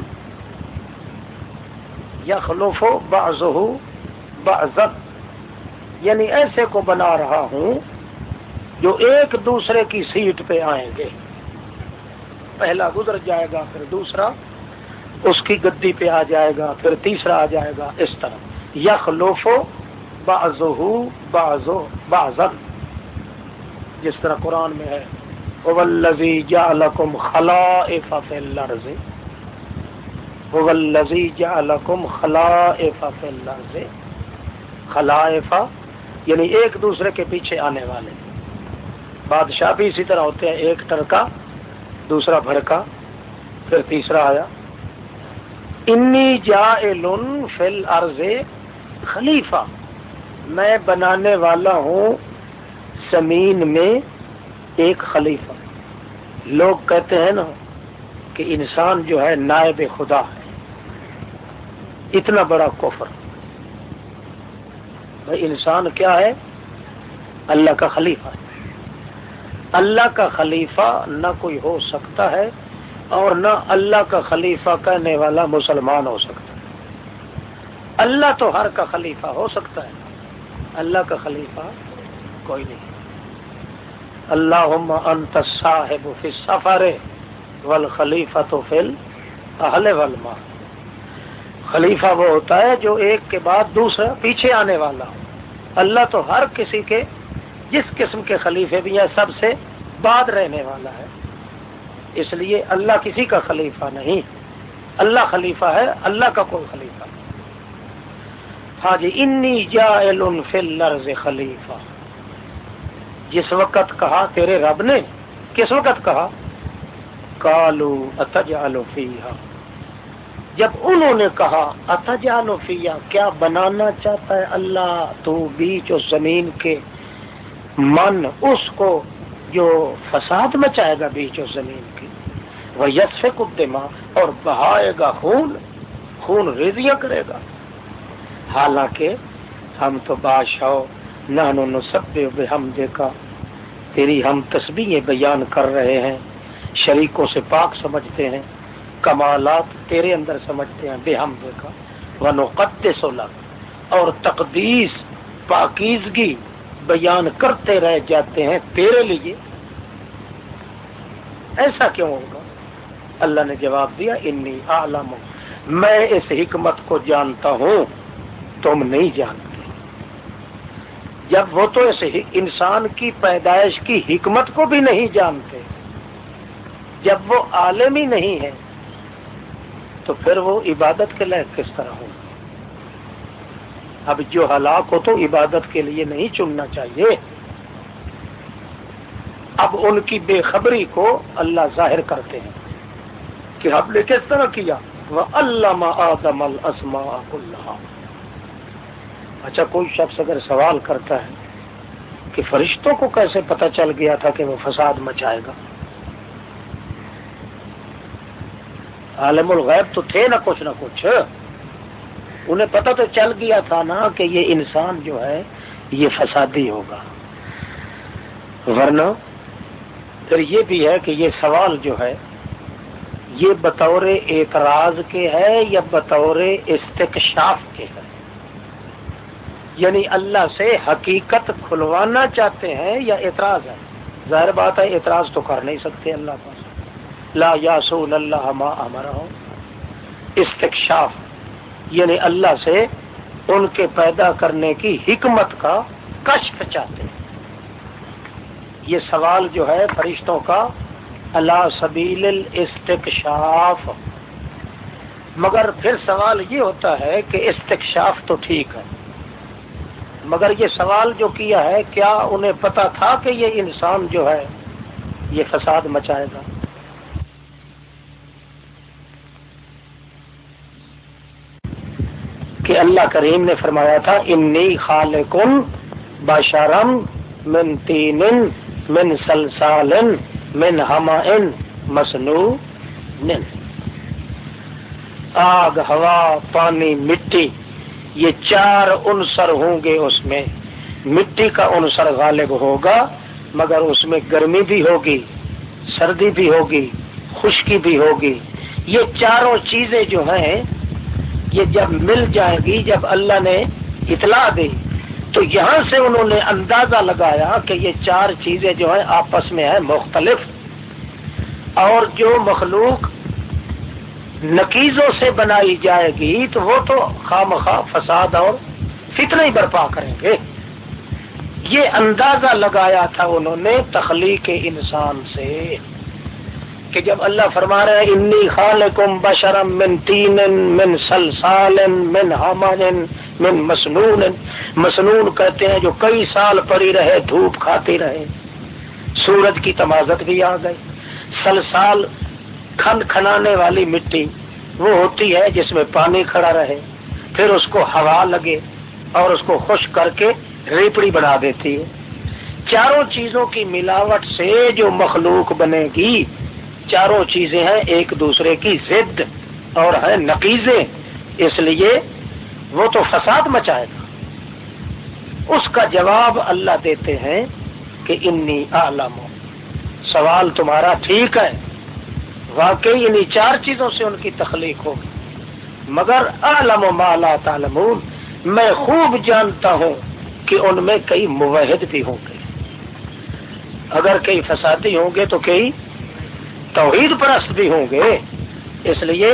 یخلف بازو بازن یعنی ایسے کو بنا رہا ہوں جو ایک دوسرے کی سیٹ پہ آئیں گے۔ پہلا گزر جائے گا، پھر دوسرا اس کی گدی پہ آ جائے گا، پھر تیسرا آ جائے گا، اس طرح۔ یخ لوفو بازو بازو بازن جس طرح قرآن میں ہے ولزی جالکم خلا فل ولزی جالکم خلا فل خلا یعنی ایک دوسرے کے پیچھے آنے والے۔ بادشاہ بھی اسی طرح ہوتے ہیں، ایک ٹرکا دوسرا بھڑکا، پھر تیسرا آیا۔ انی جا فل عرض خلیفہ، میں بنانے والا ہوں زمین میں ایک خلیفہ۔ لوگ کہتے ہیں نا کہ کہ انسان جو ہے نائب خدا ہے۔ اتنا بڑا کفر۔ بھائی انسان کیا ہے؟ اللہ کا خلیفہ ہے۔ اللہ کا خلیفہ نہ کوئی ہو سکتا ہے اور نہ اللہ کا خلیفہ کہنے والا مسلمان ہو سکتا ہے۔ اللہ تو ہر کا خلیفہ ہو سکتا ہے۔ اللہ کا خلیفہ کوئی نہیں۔ اللہ انت صاحب فی سفر والخلیفہ تو فل اہل والما خلیفہ وہ ہوتا ہے جو ایک کے بعد دوسرا پیچھے آنے والا ہو۔ اللہ تو ہر کسی کے جس قسم کے خلیفے بھی ہیں، سب سے بعد رہنے والا ہے۔ اس لیے اللہ کسی کا خلیفہ نہیں۔ اللہ خلیفہ ہے، اللہ کا کوئی خلیفہ ہاں جی انی جائل فی الارض خلیفہ۔ جس وقت کہا تیرے رب نے، کس وقت کہا؟ کالو اتجالو فیہا۔ جب انہوں نے کہا اتجالو فیہا، کیا بنانا چاہتا ہے اللہ؟ تو بیچ و زمین کے من اس کو جو فساد مچائے گا بیچ و زمین کی، وہ یس قدما اور بہائے گا خون خون ریزیاں کرے گا۔ حالانکہ ہم تو بادشاہ نہ سب ہم دیکھا تیری ہم تصویریں بیان کر رہے ہیں، شریکوں سے پاک سمجھتے ہیں، کمالات تیرے اندر سمجھتے ہیں بے ہم دیکھا وہ نقد اور تقدیس، پاکیزگی۔ بیان کرتے رہ جاتے ہیں تیرے لیے۔ ایسا کیوں ہوگا؟ اللہ نے جواب دیا، انی عالم میں اس حکمت کو جانتا ہوں، تم نہیں جانتے۔ جب وہ تو اس انسان کی پیدائش کی حکمت کو بھی نہیں جانتے، جب وہ عالم ہی نہیں ہے، تو پھر وہ عبادت کے لائق کس طرح ہوں؟ اب جو ہلاک ہو تو عبادت کے لیے نہیں چننا چاہیے۔ اب ان کی بے خبری کو اللہ ظاہر کرتے ہیں کہ ہم نے کس طرح کیا۔ وہ اللہ آدم السما اللہ اچھا کوئی شخص اگر سوال کرتا ہے کہ فرشتوں کو کیسے پتہ چل گیا تھا کہ وہ فساد مچائے گا؟ عالم الغیب تو تھے نہ کچھ نہ کچھ۔ انہیں پتہ تو چل گیا تھا نا کہ یہ انسان جو ہے، یہ فسادی ہوگا۔ ورنہ پھر یہ بھی ہے کہ یہ سوال جو ہے، یہ بطور اعتراض کے ہے یا بطور استقشاف کے ہے؟ یعنی اللہ سے حقیقت کھلوانا چاہتے ہیں یا اعتراض ہے؟ ظاہر بات ہے، اعتراض تو کر نہیں سکتے اللہ پر لا یاسون اللہ ما ہمارا ہو استقشاف یعنی اللہ سے ان کے پیدا کرنے کی حکمت کا کشف چاہتے ہیں۔ یہ سوال جو ہے فرشتوں کا اللہ سبیل استقشاف مگر پھر سوال یہ ہوتا ہے کہ استقشاف تو ٹھیک ہے۔ مگر یہ سوال جو کیا ہے، کیا انہیں پتا تھا کہ یہ انسان جو ہے، یہ فساد مچائے گا؟ کہ اللہ کریم نے فرمایا تھا انی خالقن باشارم من تین من سلسال من ہما مسنو آگ، ہوا، پانی، مٹی، یہ چار عنصر ہوں گے اس میں۔ مٹی کا عنصر غالب ہوگا، مگر اس میں گرمی بھی ہوگی، سردی بھی ہوگی، خشکی بھی ہوگی۔ یہ چاروں چیزیں جو ہیں یہ جب مل جائے گی، جب اللہ نے اطلاع دی، تو یہاں سے انہوں نے اندازہ لگایا کہ یہ چار چیزیں جو ہیں آپس میں ہیں، مختلف اور جو مخلوق نکیزوں سے بنائی جائے گی، تو وہ تو خواہ مخواہ فساد اور فتنہ ہی برپا کریں گے۔ یہ اندازہ لگایا تھا انہوں نے تخلیق انسان سے۔ کہ جب اللہ فرما رہے ہیں انی خالقم بشرم من تین، من سلسال، من حمن من مسنون. مسنون کہتے ہیں جو کئی سال پڑی رہے، دھوپ کھاتی رہے۔ سورج کی تمازت بھی آ گئی۔ سلسال کھن کھنانے والی مٹی وہ ہوتی ہے جس میں پانی کھڑا رہے۔ پھر اس کو ہوا لگے اور اس کو خشک کر کے ریپڑی بنا دیتی ہے۔ چاروں چیزوں کی ملاوٹ سے جو مخلوق بنے گی چاروں چیزیں ہیں ایک دوسرے کی ضد اور ہے نقیزیں۔ اس لیے وہ تو فساد مچائے گا۔ اس کا جواب اللہ دیتے ہیں کہ انی عالم سوال تمہارا ٹھیک ہے۔ واقعی انہیں چار چیزوں سے ان کی تخلیق ہوگی۔ مگر عالم و مالا تعلمون، میں خوب جانتا ہوں کہ ان میں کئی موحد بھی ہوں گے۔ اگر کئی فسادی ہوں گے تو کئی توحید پرست بھی ہوں گے، اس لیے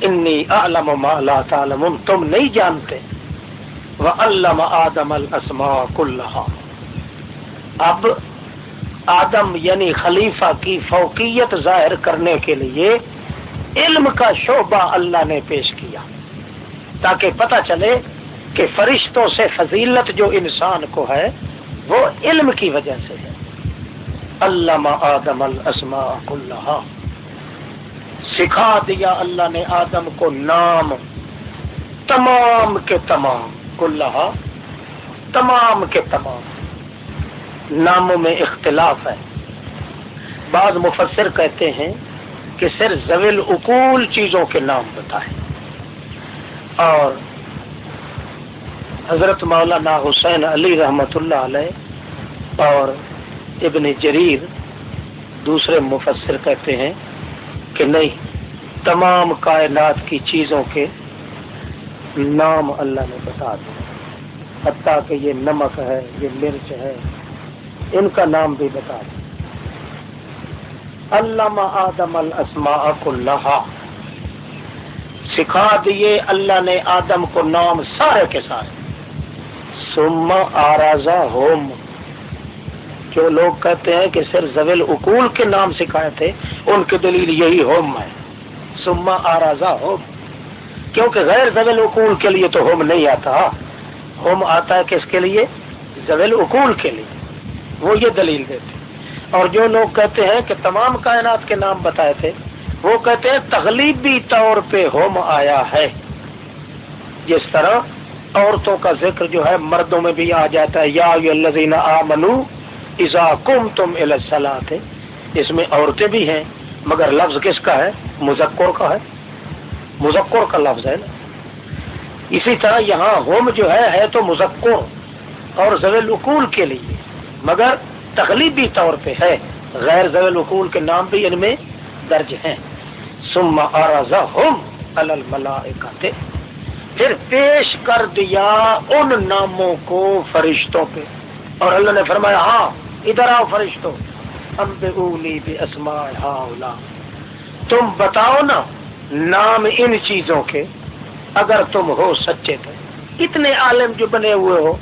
انی عالم مالا تعلمون، تم نہیں جانتے۔ وہ علم آدم السما کلحا اب آدم یعنی خلیفہ کی فوقیت ظاہر کرنے کے لیے علم کا شعبہ اللہ نے پیش کیا، تاکہ پتہ چلے کہ فرشتوں سے فضیلت جو انسان کو ہے، وہ علم کی وجہ سے ہے۔ علامہ آدم السما اللہ سکھا دیا اللہ نے آدم کو نام، تمام کے تمام کلّہ تمام کے تمام۔ ناموں میں اختلاف ہے۔ بعض مفسر کہتے ہیں کہ صرف زویل اقول چیزوں کے نام بتائے۔ اور حضرت مولانا حسین علی رحمت اللہ علیہ اور ابن جریر دوسرے مفسر کہتے ہیں کہ نہیں، تمام کائنات کی چیزوں کے نام اللہ نے بتا دیا حتیٰ کہ یہ نمک ہے، یہ مرچ ہے، ان کا نام بھی بتا دیا علامہ آدم الاسماء اللہ سکھا دیے اللہ نے آدم کو نام سارے کے سارے۔ سما آرازا ہوم جو لوگ کہتے ہیں کہ صرف زویل اقول کے نام سکھائے تھے، ان کی دلیل یہی ہوم ہے سما آرازا ہوم کیونکہ غیر زویل اقول کے لیے تو ہوم نہیں آتا۔ ہوم آتا ہے کس کے لیے؟ زویل اقول کے لیے۔ وہ یہ دلیل دیتے۔ اور جو لوگ کہتے ہیں کہ تمام کائنات کے نام بتائے تھے، وہ کہتے ہیں تغلیبی طور پہ ہوم آیا ہے۔ جس طرح عورتوں کا ذکر جو ہے، مردوں میں بھی آ جاتا ہے، یا آ منو ایزا کم تم السلات اس میں عورتیں بھی ہیں، مگر لفظ کس کا ہے؟ مذکر کا ہے۔ مذکر کا لفظ ہے نا۔ اسی طرح یہاں ہوم جو ہے ہے تو مذکر اور زویل اقول کے لیے، مگر تغلیبی طور پہ ہے۔ غیر زویل اقول کے نام بھی ان میں درج ہیں۔ سما ہوم الملائکہ پھر پیش کر دیا ان ناموں کو فرشتوں پہ۔ اور اللہ نے فرمایا ہاں ادھر آؤ فرشتوں۔ ہم بے اولی بے تم بتاؤ نا نام ان چیزوں کے، اگر تم ہو سچے تھے اتنے عالم جو بنے ہوئے ہو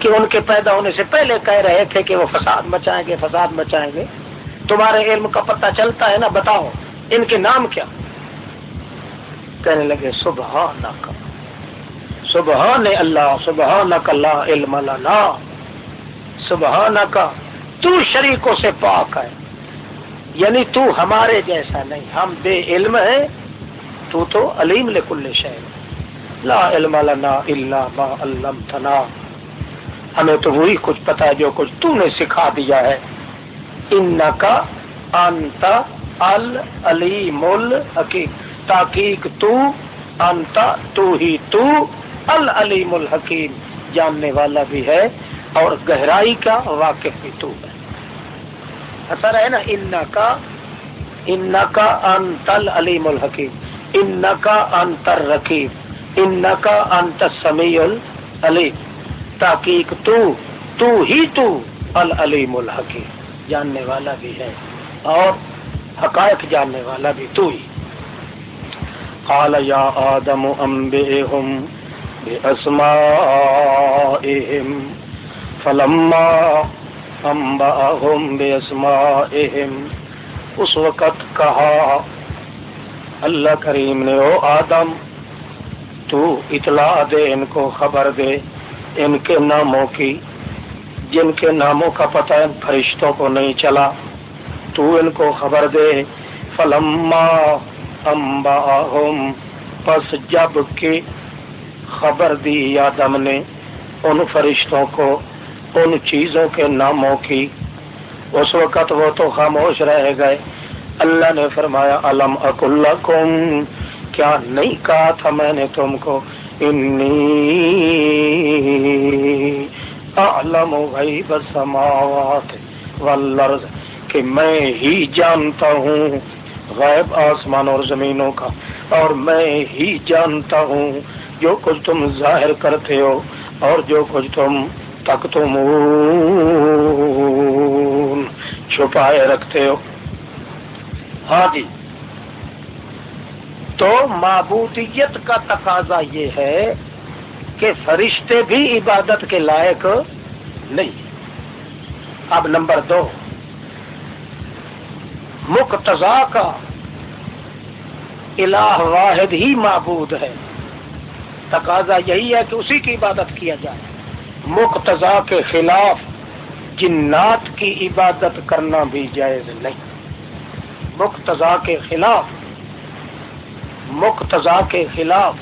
کہ ان کے پیدا ہونے سے پہلے کہہ رہے تھے کہ وہ فساد مچائیں گے، فساد مچائیں گے۔ تمہارے علم کا پتہ چلتا ہے نا، بتاؤ، ان کے نام کیا؟ کہنے لگے سبحان کا سبحان اللہ سبحان اللہ علم اللہ سبحان کا تو شریکوں سے پاک ہے۔ یعنی تو ہمارے جیسا نہیں، ہم بے علم ہے تو تو علیم لکل شہر لا علم لنا الا ما علمتنا۔ ہمیں تو وہی کچھ پتا ہے جو کچھ تو نے سکھا دیا ہے۔ ان کا انت العلیم الحکیم تاکیق تو انت تو ہی تو العلیم الحکیم جاننے والا بھی ہے اور گہرائی کا واقف بھی تو ہے۔ اثر ہے نا ان کا ان کا انتل علیم الحکیم ان کا انتر رقیب ان کا انت سمیع العلیم تاکیق تو تو ہی تو العلیم الحکیم۔ جاننے والا بھی ہے اور حقائق جاننے والا بھی تو ہی۔ قال یا آدم انبئهم بأسمائهم فلما اس وقت کہا، اللہ کریم نے، او آدم، تو اطلاع دے، ان کو خبر دے، ان کے ناموں کی۔ جن کے ناموں کا پتہ فرشتوں کو نہیں چلا، تو ان کو خبر دے۔ فلما امبا پس جب کی خبر دی آدم نے، ان فرشتوں کو ان چیزوں کے ناموں کی۔ اس وقت وہ تو خاموش رہ گئے۔ اللہ نے فرمایا علم اکل کیا نہیں کہا تھا میں نے تم کو؟ انی عالم غیب السماوات والارض، کہ میں ہی جانتا ہوں غیب آسمان اور زمینوں کا۔ اور میں ہی جانتا ہوں جو کچھ تم ظاہر کرتے ہو اور جو کچھ تم تک تم چھپائے رکھتے ہو۔ ہاں جی۔ تو معبودیت کا تقاضا یہ ہے کہ فرشتے بھی عبادت کے لائق نہیں۔ اب نمبر دو۔ مقتضا کا الہ واحد ہی معبود ہے۔ تقاضا یہی ہے کہ اسی کی عبادت کیا جائے۔ مقتضا کے خلاف جنات کی عبادت کرنا بھی جائز نہیں۔ مقتضا کے خلاف، مقتضا کے خلاف